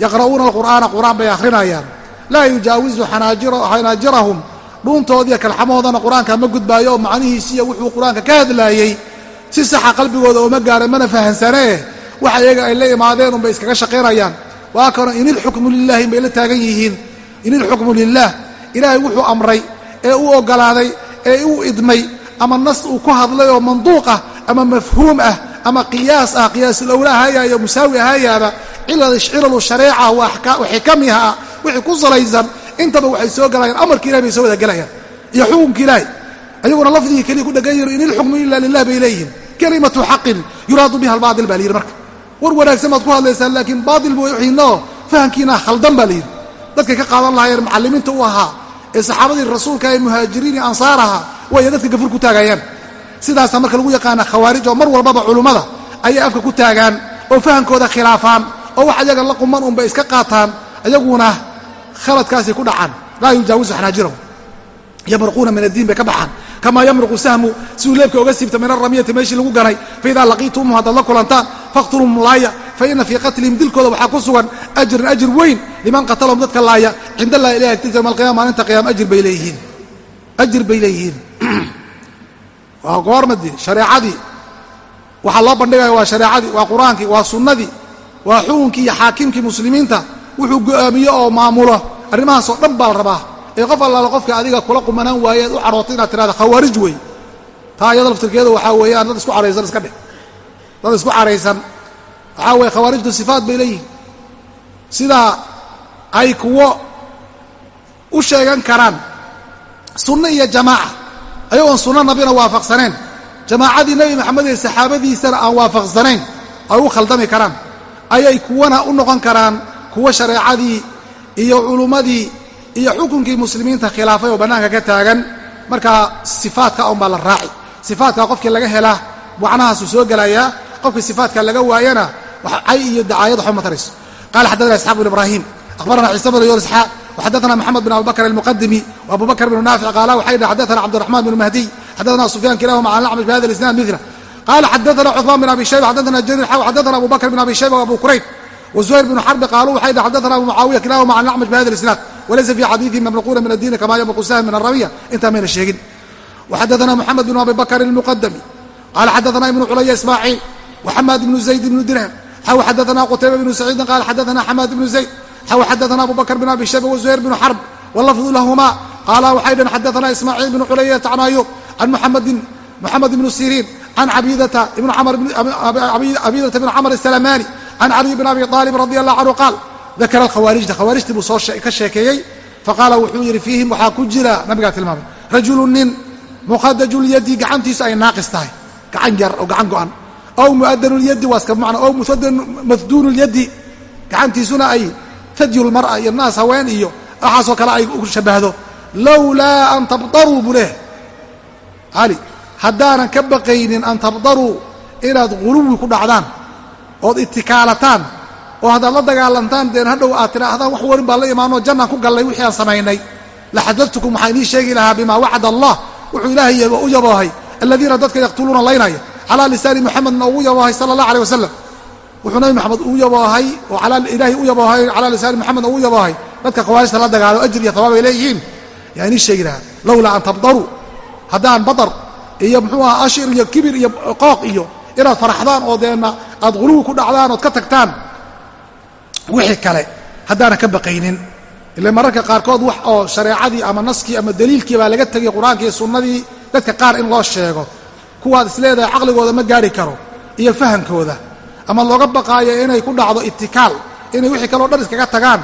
yaqra'uuna alqur'aana qur'aan bay akhrinayaan. Laa yujaawizu xanaajirahum dhuuntoodiiyo kalxamahoodana qur'aanka ma gudbaayo oo macnihiisiiyo wuxuu qur'aanka ka hadlaayey. Si saxa qalbigooda ooma gaara mana fahansanee waxa iyaga ay la imaadeen unbay iskaga shaqaynayaan. Waa kano in ilxukmu lilaahi bay la taagan yihiin. In ilxukmu lilaah ilaahay wuxuu amray ee u oggolaaday ee u idmay ama nas uu ku hadlay oo manduuq ah ama mafhuum ah ama qiyaas ah qiyaasulawla ahaayayo musaawi ahaayaaba cilalu shareeca wa xikamiha ah wixii ku salaysan intaba waxay soo galayaan amarka ilahi bay soo wada gelayaan iyo xukunka ilaahi ayaguna lafdigii keliya ku dhegan yihiin in ilxukmu ila lilah bay leeyihiin. Kalimatu xaqin yuraadu biha albaatil baa la yidhi marka. War wanaagsan baad ku hadlaysaan laakiin baatil buu xiinoo fahamkiina khaldan baa la yidhi. Dadkay ka qaadan lahaayeen macallimiinta u ahaa ee saxaabadii rasuulka ee muhaajiriin iyo ansaar ahaa way dadka gafur ku taagayaan. Sidaasaa marka lagu yaqaana khawaarij oo mar walbaba culummada ayay afka ku taagaan oo fahamkooda khilaafaan oo wax ayaga la quman unbay iska qaataan ayaguna khaladkaasay ku dhacaan. Laa yujaawisu xanaajirahum. Yamruquuna min addiin bay ka baxaan. Kamaa yamruqu sahmu siduu leebka oga siibta min aramiyati meeshii lagu ganay faidaa laqiitumuhum haddaad la kulantaan faqtuluhum laaya fa ina fii qatlihim dilkooda waxaa ku sugan ajran ajir weyn liman qatalahum dadka laaya cinda allahi ilahi agtiisa yowma alqiyama maalinta qiyama ajir bay leeyihiin ajir bay leeyihiin waa goormadii shareecadii waxaa loo bandhigaya waa shareecadii waa qur'aankii waa sunnadii waa xukunkii iyo xaakimkii muslimiinta wuxuu go'aamiyo oo maamulo arrimahaasoo dhan baa la rabaa ee qof allaala qofka adiga kula qumanaan waaye ad u cadhootay inaad tirahda khawaarij wey taa iyada laftirkeeda waxaa weeyaan dad isku caraysan iska dad isku caraysan waxaa weeye khawaarijtu sifaat bay leeyihiin sidaa ay kuwo u sheegan karaan sunno iyo jamaaca ayagoon sunno nabina waafaqsaneen jamaacadii nebi maxamed iyo saxaabadiisana aan waafaqsanayn ay u khaldami karaan. Ayay kuwana u noqon karaan kuwo shareecadii iyo culummadii iyo xukunkii muslimiinta khilaafay oo bannaanka ka taagan. Markaa sifaatka un baa la raaci. Sifaatka qofkii laga helaa macnahaasuu soo gelayaa. Qofkii sifaatka laga waayana cay iyo dacaayad waxba ma tarayso qala xaddaثna isxaaq bn ibrahim akhbarana ciisa bn yusxaaq وxadثna mحamed بن abu bkr المqdmi وabu bkr بن naafic qaala waxay dhi xadثna cbdالرحman بن mahdiy xadثna sufyan kilahuma can acmش bhada الاسناad mثla qala xadثna cثman بن abi shayba xadثna jrيr xaw xadثna abu bkr بن abi shayba وabu kurayb وزهyر بن xرب qaaluu waxay dhi xadثna abu mucaawiya kilahuma can acmش bhada الاسناad walaysa fi xadiiثi mabluquuna min الdiini kama yabluqu sahm min الramiya intaa mayna sheegin وxadثna mحamed بن abi bkr المqdmi qala xadثna ibn culaya ismاعيil وxamad بن زayd بن dirham xaw xadaanaa qutayba bnu saciidin qaal xadaanaa xamaad ibnu zayd. Xaw xadaanaa abu bakr bin abi shayba wazuhayr bnu xarb walafdu lahumaa qaala waxay dhaheen xadaanaa ismaaciil bnu culayata can ayub can muxamadin muxamed ibnu siriin can cabidata ibn cabidata bn camr salamaani can caliy bn abi aalib radi allah canhu qaal dakara khawaarijta khawaarijtii buu soo ka sheekeeyey faqaala wuxuu yidhi fiihim waxaa ku jira nabigaa tilmaamay rajulu nin muqadaju lyadi gacantiisu ay naaqis tahay gacan yar oo gacan go'an ow mu'adanulyadi waa iska macna ow mafduunulyadi gacantiisuna ay fadyulmar'a iyo naas haween iyo waxaasoo kale ay u shabbahdo lowlaa an tabdaruu buu leehay cali haddaanan ka baqaynin an tabdaruu inaad guluwi ku dhacdaan ood itikaalataan oo haddaad la dagaalantaan deen hadhow aad tidhaahdaan wax warin baan la imaanoo jannaan ku gallay wixii aan samaynay laxadadtukum waxaa inii sheegi lahaa bimaa wacada allah wuxuu ilaahay u yaboohay aladiina dadka yaqtuluuna laynaya calaa lisaani muxamedna ugu yaboohay sala allah aleh wasalam wuxuu nabi maxamed u yaboohay oo ilaahay u yaboohay calaa lisaani muxamedna ugu yaboohay dadka khawaarijta la dagaalo ajir iyo habaab ay leeyihiin. Yaa inii sheegi lowlaa an tabdaruu haddaan badar iyo muxuu aha ashir iyo kibir iyo qooq iyo inaad faraxdaan oo deena aad quluwi ku dhacdaan ood ka tagtaan. Wixii kale haddaanan ka baqaynin. Ila mararka qaarkood wax oo shareecadii ama naskii ama daliilkii baa laga tegay qur'aankii sunnadii dadka qaar in loo sheego kuwaad isleedahay caqligooda ma gaari karo iyo fahamkooda. Ama looga baqaayo inay ku dhacdo itikaal inay wixii kaleo dhan iskaga tagaan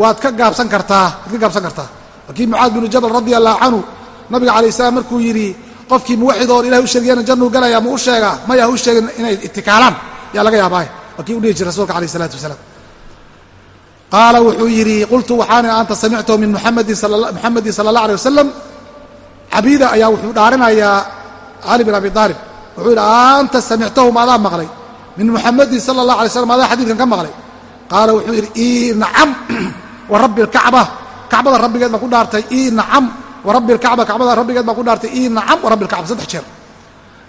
waad ka gaabsan kartaa waad ka gaabsan kartaa. Wakii mucaad binu jabal radia allahu canhu nabiga alay salaam markuu yidhi qofkii muwaxidoon ilahay u sheegayana jannuu galaya ma u sheegaa maya u sheegin inay itikaalaan. Yaa laga yaabaa. Waa kii u dhihi jiray rasuulka alayh isalaatu wasalaam. Qaala wuxuu yidhi qultu waxaana anta samictahu min muxamedin sala allah alay wasalam cabiida ayaa wuxuu dhaarinayaa cali bin abi aalib wuxuu yidhi anta samictahu maadaa maqlay? Min muxamedin sala allah alay slam maadaa xadiidkan ka maqlay. Qaala wuxuu yidhi i nacam wa rabbi alkacba kacbada rabbigeed baan ku dhaartay i nacam wa rabbi alkacba kacbada rabbigeed baan ku dhaartay i nacam wa rabbi alkacba saddex jeer.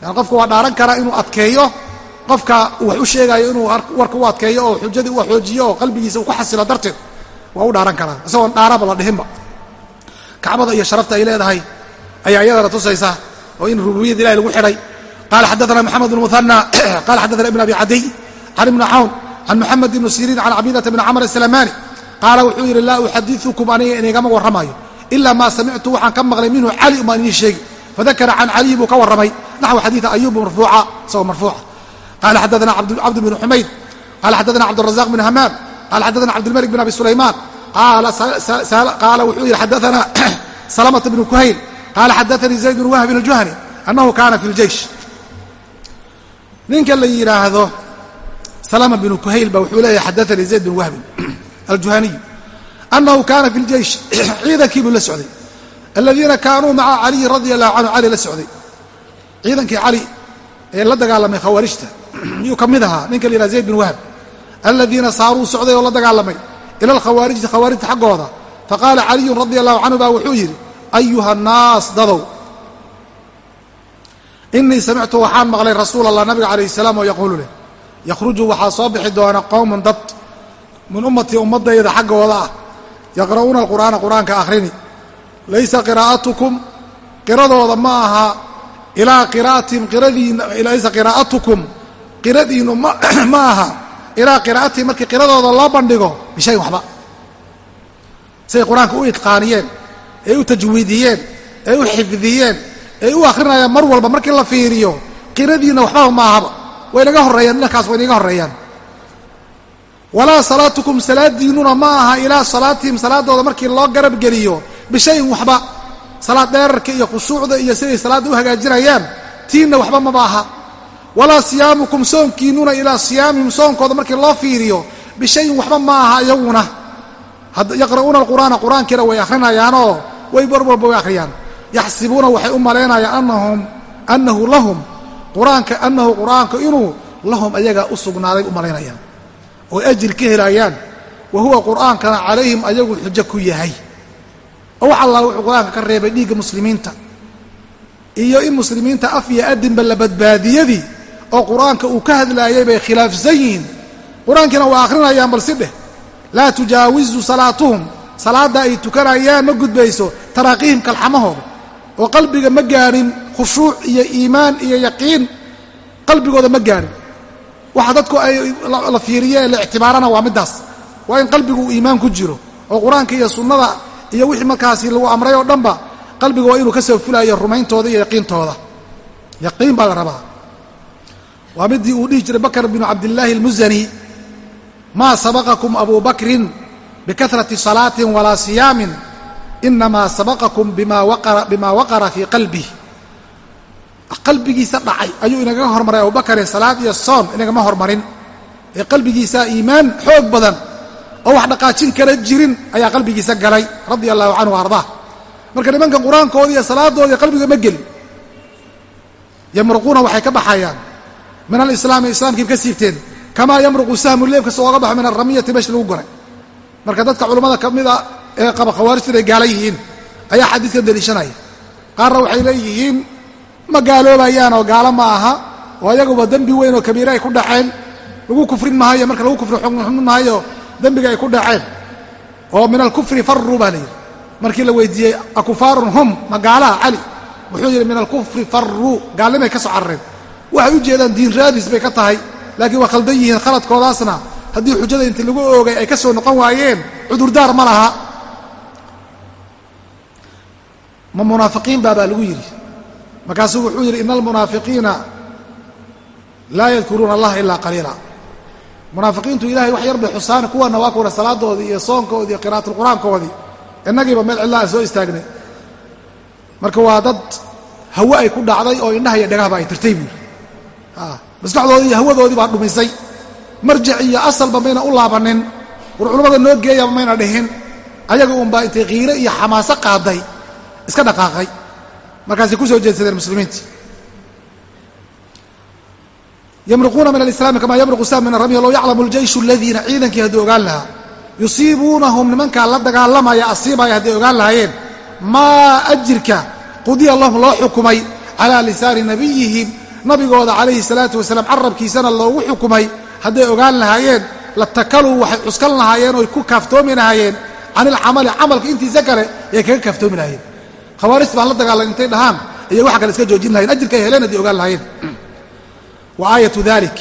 Yani qofka waa dhaaran karaa inuu adkeeyo qofka wax u sheegaayo inuu warka u adkeeyo oo xujadii u xoojiyo oo qalbigiisa uu ku xasilo darteed waa u dhaaran karaa isagoon dhaaraba la dhihinba. Kacbada iyo sharafta ay leedahay ayaa iyadana tusaysa oo in rububiyada ilahi lagu xidhay. Qala xadaana maxamed bn muhana qala xadaana ibn abi cadiy can ibni cawn can muxamed ibni siriin can cabidata bni camr asalamani qaala wuxuu yidhi laa uxadiukum aniga inigama warramayo ilaa maa samictu waxaan ka maqlay minhu cali umaan inii sheegi. Fadakara can caliyi buu ka warramay. Naxw xadiida ayub marfuuca isagoo marfuuca. Qala xadaana cabd bn xumayd qala xadaana cabdrazaq bn hamaam qala xadaana cabdilmalik bn abi sulaymaan qaala wuxuu yidhi xadaana salamata bnu kuhayl qaala xadaanii zayd bn wahbin aljuhani annahu kaana fi ljeish ninka la yidhaahdo salama bnu kuhayl ba wuxuu leeyahay xadaanii zayd bn wahbin aljuhaniy annahu kaana fi ljeish ciidankii buu la socday aladiina kaanuu maca caliyi radia allahu canhu cali la socday ciidankii cali ee la dagaalamay khawaarijta yuu ka mid ahaa ninka la yidhaha zayd bin wahab aladiina saaruu socday oo la dagaalamay ila alkhawaarijti khawaarijta xaggooda faqaala caliyun radia allahu canhu baa wuxuu yidhi ayuha annaas dadow inii samictu waxaan maqlay rasuul allah nabiga calayh salaam oo yaquulu leh yakhruju waxaa soo bixi doona qowman dad min ummatii ummadayda xaggooda ah yaqra'uuna alqur'aana qur'aanka akhrini laysa qiraa'atukum qiradooda ma aha ilaa qiraa'atihim qiradiina laysa qiraa'atukum qiradiinu ma aha ilaa qiraa'atihim markii qiradooda loo bandhigo bishayin waxba siay qur'aanka u itqaaniyeen ee u tajwiidiyeen ee u xifdiyeen ee u akhrinayaan mar walba markii la fiiriyo qiradiinna waxbaba ma ahaba. Way naga horreeyaan dhankaas way naga horreeyaan. Walaa salaatukum salaadiinnuna ma aha ilaa salaatihim salaadooda markii loo garab geliyo bishayin waxba. Salaad dheerarka iyo khushuucda iyo siday salaadda u hagaajinayaan tiinna waxba maba aha. Walaa siyaamukum soonkiinnuna ilaa siyaamihim soonkooda markii loo fiiriyo bishayin waxba ma aha iyaguna yaqra'uuna alqur'aana qur'aankiina way akhrinayaanoo way war walba akhriyaan. Yaxsibuuna waxay u malaynayaan anahum annahu lahum qur'aanka annahu qur'aanka inuu lahum ayaga u sugnaaday u malaynayaan. Oo ajir ka helayaan wa huwa qur'aankana calayhim ayagu xujo ku yahay. Oo wax allah wuxuu qur'aanka ka reebay dhiigga muslimiinta. Iyo in muslimiinta af iyo adinba la badbaadiyadii oo qur'aanka uu ka hadlaayay bay khilaafsan yihiin. Qur'aankiina waa akhrinayaan balsi dheh laa tujaawizu salaatuhum salaadda ay tukanayaan ma gudbayso taraaqiihim kalxamahooda. Oo qalbiga ma gaadhin khushuuc iyo iimaan iyo yaqiin. Qalbigooda ma gaadhin waxa dadku ay la fiiriye la ictibaarana waa middaas. Waa in qalbigu uu iimaan ku jiro oo qur'aanka iyo sunnada iyo wixii markaasi lagu amray oo dhanba qalbiga waa inuu ka soo fulaayo rumayntooda iyo yaqiintooda. Yaqiin baa la rabaa. Waa midii uu dhihi jiray bakr binu cabdillaahi almusani maa sabaqakum abu bakrin bikahrati salaatin walaa siyaamin inamaa sabaqakum bima waqara fii qalbih qalbigiisa dhacay ayuu inagaga hormaray abubakarin salaad iyo soon inagama hormarin ee qalbigiisa iimaan xoog badan oo wax dhaqaajin kara jirin ayaa qalbigiisa galay radia allahu canhu ardaa marka nimankan qur'aankoodii iyo salaadoodii qalbiga ma gelin yamruquuna waxay ka baxayaan min alislaami islaamkii ka siibteen kamaa yamruqu sahmu leebkasta ooga baxo min alramiyati mesh lagu goray marka dadka culammada ka mida ee qaba khawaarijtu inay gaala yihiin ayaa xadiidkan deliishanaya qaarna waxay leeyihiin ma gaaloobayaan oo gaalo ma aha oo ayaguba dembi weyn oo kabiire ay ku dhaceen lagu kufrin maayo marka lagu kufri xukmin maayo dembiga ay ku dhaceen. Oo min alkufri faruu baa layidhi markii la weydiiyey akufaarun hum ma gaalaha cali. Wuxuu yidhi min alkufri faruu gaalnimay ka soo carareen. Waxay u jeedaan diin raadis bay ka tahay laakiin waa khaldan yihiin khaladkoodaasna haddii xujada inti lagu oogay ay ka soo noqon waayeen cudurdaar ma laha. Ma munaafiqiin baa baa lagu yidhi. Markaasuu wuxuu yidhi ina almunaafiqiina laa yadkuruuna allaha ilaa qaliila. Munaafiqiintu ilahay wax yar bay xusaan kuwana waa kuwana salaadoodii iyo soonkoodii iyo qira'atulqur'aankoodii innagiiba meel cidlaa soo istaagnay. Marka waa dad hawe ay ku dhacday oo indhaha iyo dhagahba ay tirtay buuri maskaxdoodii iyo hawadoodii baa dhumisay marjic iyo asalba mayna u laabanin. War culammada noo geeyaba mayna dhihin. Ayaga unbaa intay kiire iyo xamaaso qaaday. Iska dhaqaaqay. Markaasay ku soo jeedsadeen muslimiintii yamruquuna min alislaami kamaa yamruqu sam min aramya low yaclamu aljeyshu aladiina ciidankii hadduu ogaan lahaa. Yusiibuunahum nimankaa la dagaalamaya asiibaya hadday ogaan lahaayeen. Maa ajirka qudiya lahum loo xukumay calaa lisaani nabiyihim. Nabigooda calayhi salaatu wasalaam carabkiisana loogu xukumay hadday ogaan lahaayeen latakaluu waxay cuskan lahaayeen oy ku kaaftoomi lahaayeen can ilcamali camalka intiisa kale ayay kaga kaaftoomi lahaayeen. Khawaarijta baan la dagaalan intay dhahaan ayay waxa kale iska joojin lahayen ajirka ay heleen hadday ogaan lahaayeen. Wa aayatu dalik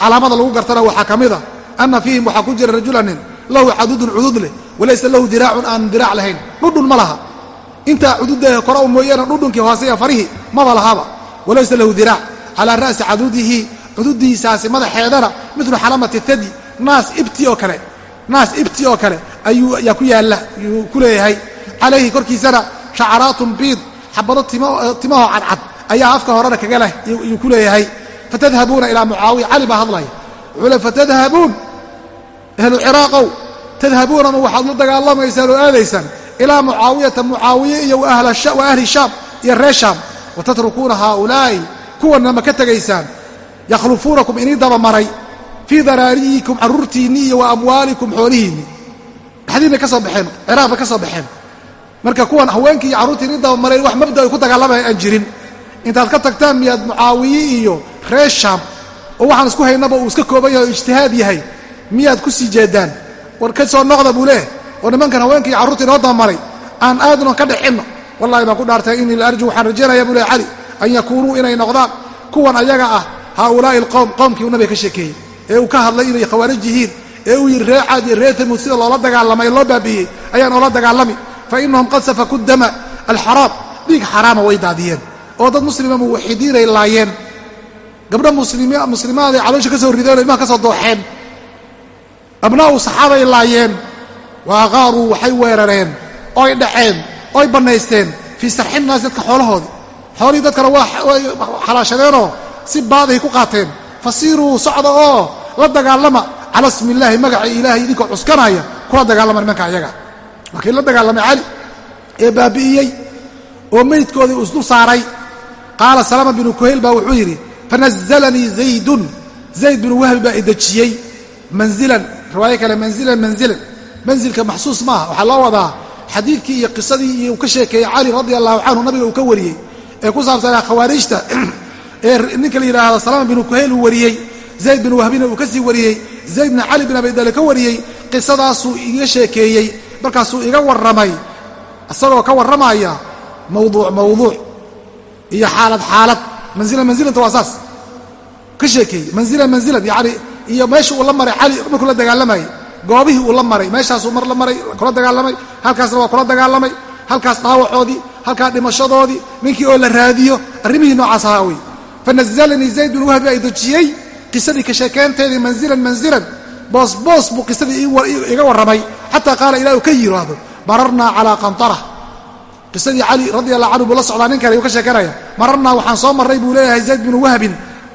calaamada lagu gartana waxaa ka mida ana fiihim waxaa ku jira rajulanin lahu cadudun cudud leh walaysa lahu diraacun aan diraac lahayn. Dhudhun ma laha. Intaa cududahe kora u mooyaane dhudhunkii hooseya farihii maba lahaba walaysa lahu diraac calaa ra'si cadudihi cududiisaasi madaxeedana midlu xalamati thadi naas ibti oo kale naas ibti oo kale ayuu ayaa ku yaalla yuu ku leeyahay. Calayhi korkiisana shacaraatun biid xabado timahoo cadcad ayaa afka horena kaga leh yuu ku leeyahay. Fatadhabuuna ilaa mucaawiya cali baa hadlaya. Wuxuu le fatadhabuun ahlu ciraaqow tadhabuunama waxaad la dagaalamaysaan oo aadaysaan ilaa mucaawiyata mucaawiye iyo wa ahli shaam iyo reer shaam. Watatrukuuna haaulaa'i kuwanna ma ka tegaysaan yakhlufuunakum inii dabamaray fii daraariyikum carruurtiinni iyo wa amwaalikum xoolihiinni. Dhexdiinay ka soo baxeen ciraaq bay ka soo baxeen. Marka kuwan haweenkii iyo carruurtii inii dabamaray wax mabda ay ku dagaalamaya aan jirin. Intaad ka tagtaan miyaad mucaawiye iyo reer shaam oo waxaan isku haynaba uu iska kooban yahay oo ijtihaad yahay miyaad ku sii jeedaan. War ka soo noqda buu leeh oo nimankan haweenka iyo carruurta inoo dabamaray aan aadno ka dhexinno wallahi baan ku dhaartay inii la arju waxaan rajaynaya buu leh cali an yakuunuu inay noqdaan. Kuwan ayaga ah haaulaa'i alqowm qowmkii uu nabiga ka sheekeeyey. ee uu ka hadlay inay khawaarij yihiin ee uu yidhi reer caad iyo reer tamuud sida loola dagaalamay loo baabi'iyey ayaan oola dagaalami. Fa innahum qad safaku dama alxaraam dhiig xaraama way daadiyeen. oo dad muslima muwaxidiinay laayeen. gabdho muslimaaday caloosha ka soo rideen oo imaha ka soo dooxeen. abnaa'u saxaabay laayeen. wa aqaaruu waxay weerareen. oy dhaceen. oy bannaysteen. fii sarxinnaas dadka xoolahoodii. xoolihii dadkana way xalaashadeenoo si baadahay ku qaateen. Fasiiruu socda oo la dagaalama. Cala ismi illaahi magaca ilaahay idinkoo cuskanaya kula dagaalama nimanka ayaga. Laakiin la dagaalamay cali ee baabi'iyey oo meydkoodii isdul saaray qaala salama binu kuhayl baa wuxuu yidhi fanazalanii zaydun. Zayd binu wahbi baa idejiyey manzilan riwaayo kale manzilan manzilan. Manzilka maxsuus maaha. Waxaa loo wadaa xadiidkii iyo qisadii iyo uu ka sheekeeyey cali radia allahu canhu nabiga uu ka wariyey ee ku saabsanaa khawaarijta ee ninka la yidhaahdo salama binu kuhayl uu wariyey zayd bin wahbina uu ka sii wariyey zaydna cali bin abidali ka wariyey qisadaasuu iga sheekeeyey markaasuu iga warramay isagoo ka warramaya mawduuc mawduuc iyo xaalad xaalad manzilan manzilanta waa saas ka sheekeeyey manzilan manzilan yani iyo meesha uu la maray cali markuu la dagaalamayey goobihii uu la maray meeshaasuu mar la maray kula dagaalamay halkaasna waa kula dagaalamay halkaas dhaawacoodii halkaa dhimashadoodii ninkii oo la raadiyo arrimihii noocaas ahaa wey fanazalanii zayd bin wahbi ay dejiyey qisadii ka sheekeynteedii manzilan manzilan boos boos buu qisadii iga warramay xataa qaala ilah uu ka yidhaahdo mararnaa calaa qantara qisadii cali radi allah canhu buu la socdaa nin kale uu ka sheekanaya mararnaa waxaan soo marray buu leeyahay zayd binu wahbin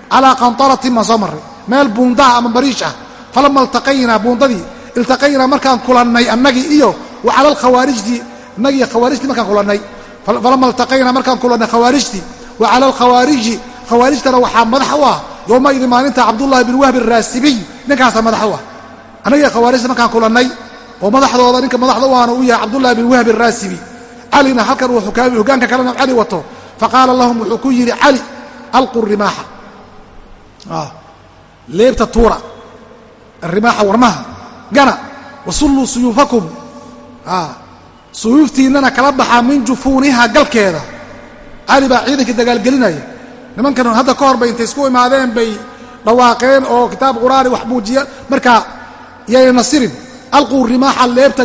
calaa qantaratin baan soo marray meel buundaha ama bariish ah falama iltaqaynaa buundadii iltaqaynaa markaan kulannay annagii iyo wa cala alkhawaarijtii innagii khawaarijtii markaan kulannay falama iltaqaynaa khawaarijtana waxaa madax u ah yowmaidin maalinta cabdullahi bin wahbi raasibiy. Ninkaasaa madax u ah. Annagii khawaarijta markaan kulannay oo madaxdooda ninka madaxda u ahna uu yahay cabdullahi bin wahbi raasibi calina halkan uu hogaanka kalena cali wato. Faqaala lahum wuxuu ku yidhi cali alqu rimaaxa. Leebta tuura. Arimaaxa warmaha. Gana wasulluu suyuufakum. Suyuuftiinnana kala baxaa min jufuuniha galkeeda. Cali baa ciidankii dagaalgelinaya nimankan hadda ka hor bay intay isku imaadeen bay dhawaaqeen oo kitaab quraani wax muujiya markaa yayna nasirin alquu rimaaxa leebta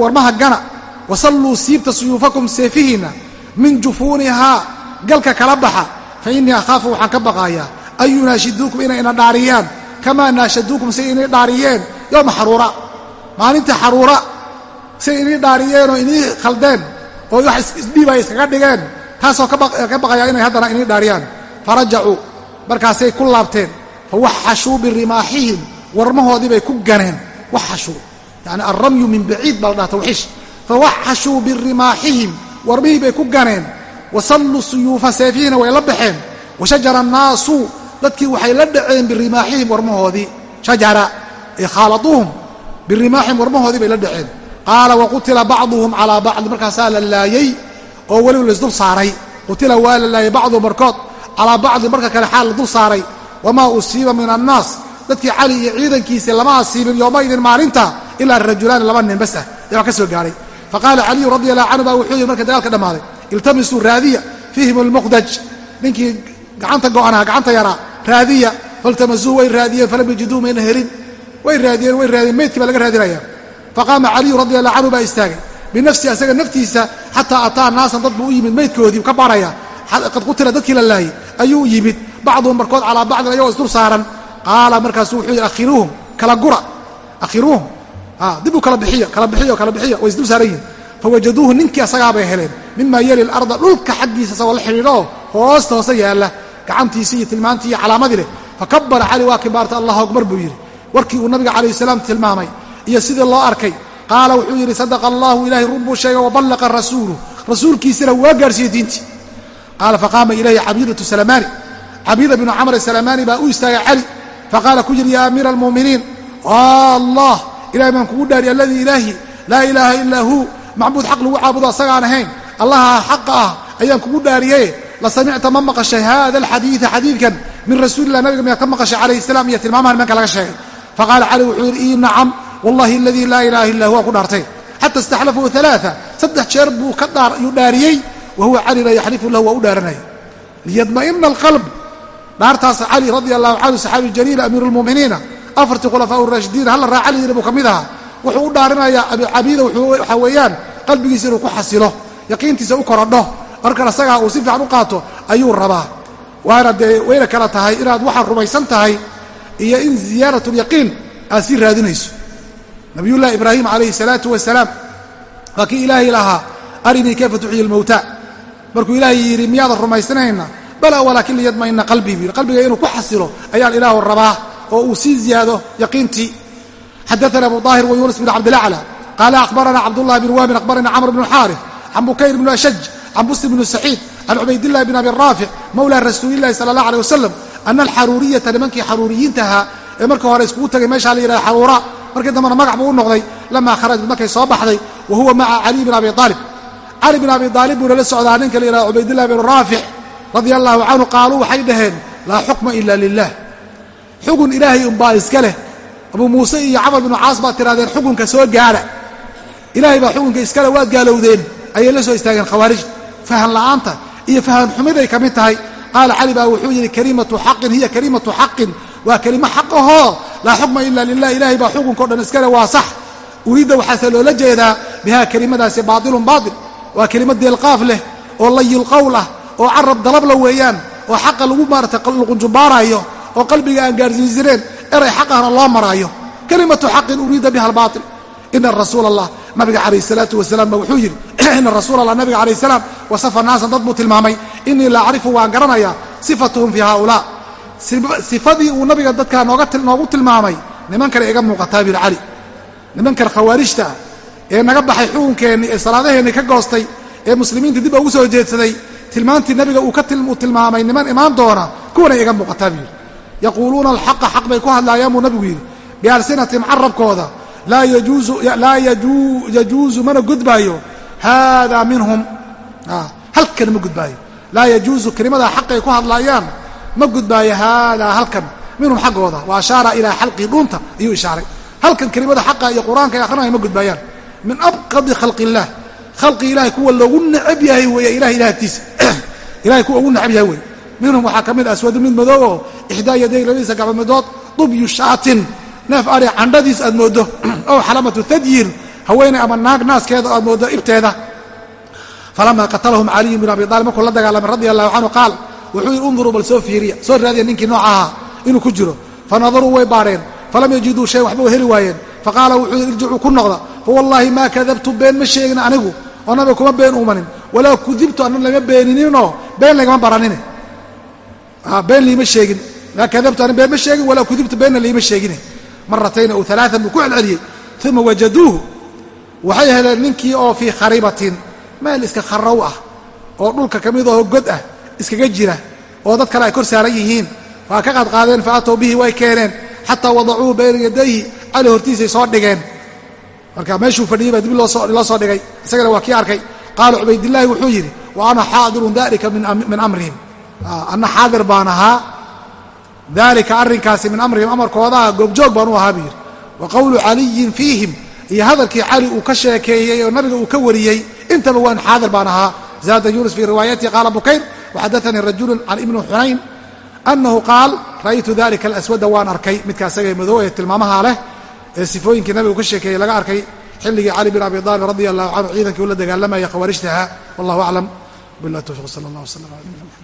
warmaha gana wasalluu siibta suyuufakum seefihiinna min jufuunihaa galka kala baxa. Fa innii akhaafu waxaan ka baqaayaa an yunaashiduukum inay ina dhaariyaan. Kamaa naashaduukum say inay dhaariyeen. Yowma xaruura maalinta xaruura say inay dhaariyeenoo inii khaldeen oo wax isdhiibay iskaga dhigeen. Taasoo ka baqayaa inay haddana inii dhaariyaan farajacuu markaasay ku laabteen. Fawaxashuu birimaaxihim warmahoodii bay ku ganeen. Waxashuu yani alramyu min baciid baa la dhaha tawxiish fawaxashuu birimaaxihim warmihii bay ku ganeen. Wasalluu suyuufa seefihina way la baxeen. Washajara annaasu. Dadkii waxay la dhaceen birimaaxihim warmahoodii. Shajara. Ay khaaladuuhum birimaaxihim warmahoodii bay la dhaceen. Qaala waqutila bacduhum calaa bacdi markaasaa la laayey oo weliba laisdul saaray. Qutila waa la laayay bacduhum barkood calaa bacdi marka kale xaal la dul saaray. Wamaa usiiba min annaas. Dadkii cali iyo ciidankiisii lama asiibin yoomaidin maalinta ilaa rajulaani laba nin bas ah. Ee wax ka soo gaaray. Faqaala caliyu radi allahu canhu baa wuxuu yidhi marka dagaalka dhammaaday iltamisuu raadiya fiihim almuqdaj. Ninkii gacanta go'anaa gacanta yaraa raadiya faltamasuu way raadiyeen falam yajiduu mayna helin. Way raadiyeen way raadiyeen meydkii baa laga raadinaya. Faqaama caliyu radi allahu canhu baa istaagay. Binafsihi asaga naftiisa xataa ataa naasan dad buu u yimid meydkoodii ka baaraya qad qutila dadkii la laayay ayuu yimid. Bacduhum barkood calaa bacdin ayagoo isdul saaran. Qaala markaasuu wuxuu yidhi akhiruuhum kala gura. Akhiruuhum dib u kala bixiya kala bixiyo kala bixiya way isdul saaran yihiin fawajaduuhu ninkii asagaabay heleen mima yeli larda dhulka xaggiisa isagoo la xidhiidhooo hoosta hoose yaalla. Gacantiisii iyo tilmaantii iyo calaamadii leh. Fakabara cali waa kibaarta allahu akbar buu yidhi. Warkii uu nabiga calayh salaam tilmaamay iyo sidii loo arkay qaala wuxuu yidhi sadaqa allahu ilahay run buu sheegay waballaqa rasuulu. Rasuulkiisina waa gaarhsiiyey diintii qaala faqaama ilayhi cabidatu salamaani cabida binu camr salamaani baa u istaagay cali faqaala ku yidhi yaa amiira almu'miniin allah ilahay baan kugu dhaari alladii ilaahi laa ilaaha ilaa huu macbuud xaq lagu caabudo asagaan ahayn allaha xaqa ah ayaan kugu dhaariye la samicta ma maqashay hada alxadiida xadiidkan min rasuulilah nabiga miyaad ka maqashay calayh salaam iyo tilmaamahan imanka laga sheegay faqaala cali wuxuu yidhi ii nacam wallahi aladii laa buu ka yuu dhaariyey wa huwa cali la yaxlifu lahu waa u dhaaranaya liyadma'ina alqalb dhaartaas cali radia allahu canhu saxaabi jaliil amiiru lmu'miniina afartii khulafaa raashidiin halla raa cali yiri buu ka mid ahaa wuxuu u dhaarinayaa abicabiida waxaa weeyaan qalbigiisa inuu ku xasilo yaqiintiisa u korodho markan asagaa uu si fiican u qaato ayuu rabaa waana dee wayna kala tahay inaad waxaad rumaysan tahay iyo in ziyaarat lyaqiin aad sii raadinayso nabiyullahi ibraahim calayhi salaatu wasalaam waa markuu ilaahay yidhi miyaadan rumaysanayna bala walaakin liyadma'ina qalbii buu yidhi qalbiga inuu ku xasilo ayaan ilaahu rabaa oo uu sii ziyaado yaqiintii. Xadaana abu daahir wa yuunus bn cabdilacla qaala akhbarana cabdullahi bn wahbin akhbarana camr bn xaarif can bukayr bn ashaj can busr bni saciid can cubaydillahi bn abi raafic mawla rasuulillahi sala allah aleh wasalam ana alxaruuriyata nimankii xaruuriyiintahaa ee markii hore iskugu tagay meeshaa la yidhaha xaruura markii dambena magac buu u noqday lamaa kharajat markay soo baxday wa huwa maca caliy bin abi aalib cali bin abi aalib buuna la socdaa ninka la yidhaha cubaydillahi bn raafic radia allahu canhu qaaluu waxay dhaheen laa xukma ila lilah xugun ilaahay unbaa iska leh. Abuu muuse iyo camar binu caas baad tirahdeen xukunka soo gaadha ilaahay baa xukunka iskale waad gaalowdeen. Ayay la soo istaageen khawaarij fahan la'aanta iyo fahan xumiday ka mid tahay. Qaala cali baa wuxuu yidhi kalimatu xaqin hiya kalimatu xaqin. Waa kelimo xaq ahoo laa xukma ila lilah ilaahay baa xukunkao dhan iskale waa sax. Uriidda waxaase loola jeedaa bihaa kelimadaasi baatilun baatil waa kelimad deelqaaf leh oo layilqowl ah oo carab dalabla weeyaan oo xaqa lagu maarata luqunjumbaaraayo oo qalbiga aan gaarsiisireen eray xaqahna loo maraayo. Kalimatu xaqin uriida biha albaatil. Ina rasuula allah nabiga calayh salaatu wasalaam ba wuxuu yidhi ina rasuula allah nabiga calayh salaam wasafa naasan dad buu tilmaamay inii la acrifu waan garanayaa sifatuhum fii haaulaa. Sifadii uu nabiga dadkaa noogu tilmaamay nimankana iga muuqataa bir cali nimankan khawaarijta ah ee naga baxay xukunkeenni ee salaadaheenni ka goostay ee muslimiinta dib ugu soo jeedsaday tilmaantii nabiga uu tilmaamay niman imaan doona kuwana iga muuqataa buu yidhi. Yaquuluuna alxaqa xaq bay ku hadlaayaan buu nabigu yidhi. Bialsinatim carabkooda laa yajuusu mana gudbaayo. Haadaa minhum halkan ma gudbaayo. Laa yajuusu kelimadaa xaqay ku hadlaayaan ma gudbaayo haadaa halkan. Minhum xaggooda wa ashaara ilaa xalqii dhuunta ayuu ishaaray. Halkan kelimada xaqa iyo qur'aanka ay akrinaya ma gudbaayaan min abqadi khalqi illaah khalqi ilahay kuwa loogu necab yahay weeye ilahay ilah agtiisa ilahay kuwa ugu necab yahay weye minhum waxaa ka mid aswadu mid madow oo ixdaa yaday labadiisa gacmomidood dubyu shaatin neef ari candhadiis aad mooddo ow xalamatu tadyiir haweeney ama naag naaskeeda aad mooddo ibteeda. Falamaa qatalahum caliyu bin abi aalib markuu la dagaalamay radi allahu canhu qaal wuxuu yidhi unduruu bal soo fiiriya. Soo raadiya ninkii nooca ahaa inuu ku jiro. Fanadaruu way baadheen falam yajiduu shay waxba heli waayeen faqaala wuxuu yidhi irjicuu ku noqda. Fawallaahi maa kadabtu been ma sheegin anigu oo nabiga kuma been uumanin. Walaa kudibtu anna lama beeninininoo been lagama baranine. Been liima sheegin. Maa kadabtu ani been ma sheegin walaa kudibtu beenna liima sheegine. Maratayn aw alaaan buu ku celceliyey. Uma wajaduuhu waxay heleen ninkii oo fii kharibatin meel iska kharrow ah oo dhulka ka mid aho god ah iskaga jira oo dad kale ay kor saaran yihiin. Waa ka qaadqaadeen fa atow bihi way keeneen. Xataa wadacuuhu bayna yadayhi cali hortiisay soo dhigeen. Marka meeshuu fadhiyey baa dib loo soo dhigay. Isagana waa kii arkay. Qaala cubaydillaahi wuxuu yidhi wa ana xaadirun dalika min amrihim. Anna xaadir baan ahaa. Dalika arrinkaasi min amrihim amarkoodaa goobjoog baan u ahaa buu yidhi. Wa qowlu caliyin fiihim iyo hadalkii cali uu ka sheekeeyey oo nabiga uu ka wariyey intaba waan xaadir baan ahaa. Zaada yunus fii riwaayatihi qaala bukayr waxadaanii rajulu can ibni xunayn annahu qaal ra'aytu dalika alaswada waan arkay. Midkaa isagae madow ee tilmaamaha leh ee sifooyinkii nabigu ka sheekeeyey laga arkay xilligii cali bin abi aalib radia allahu canhu ciidankii ula dagaalamaya khawaarijtaha. Wallahu aclam bilah towfiq sala allah wslam ala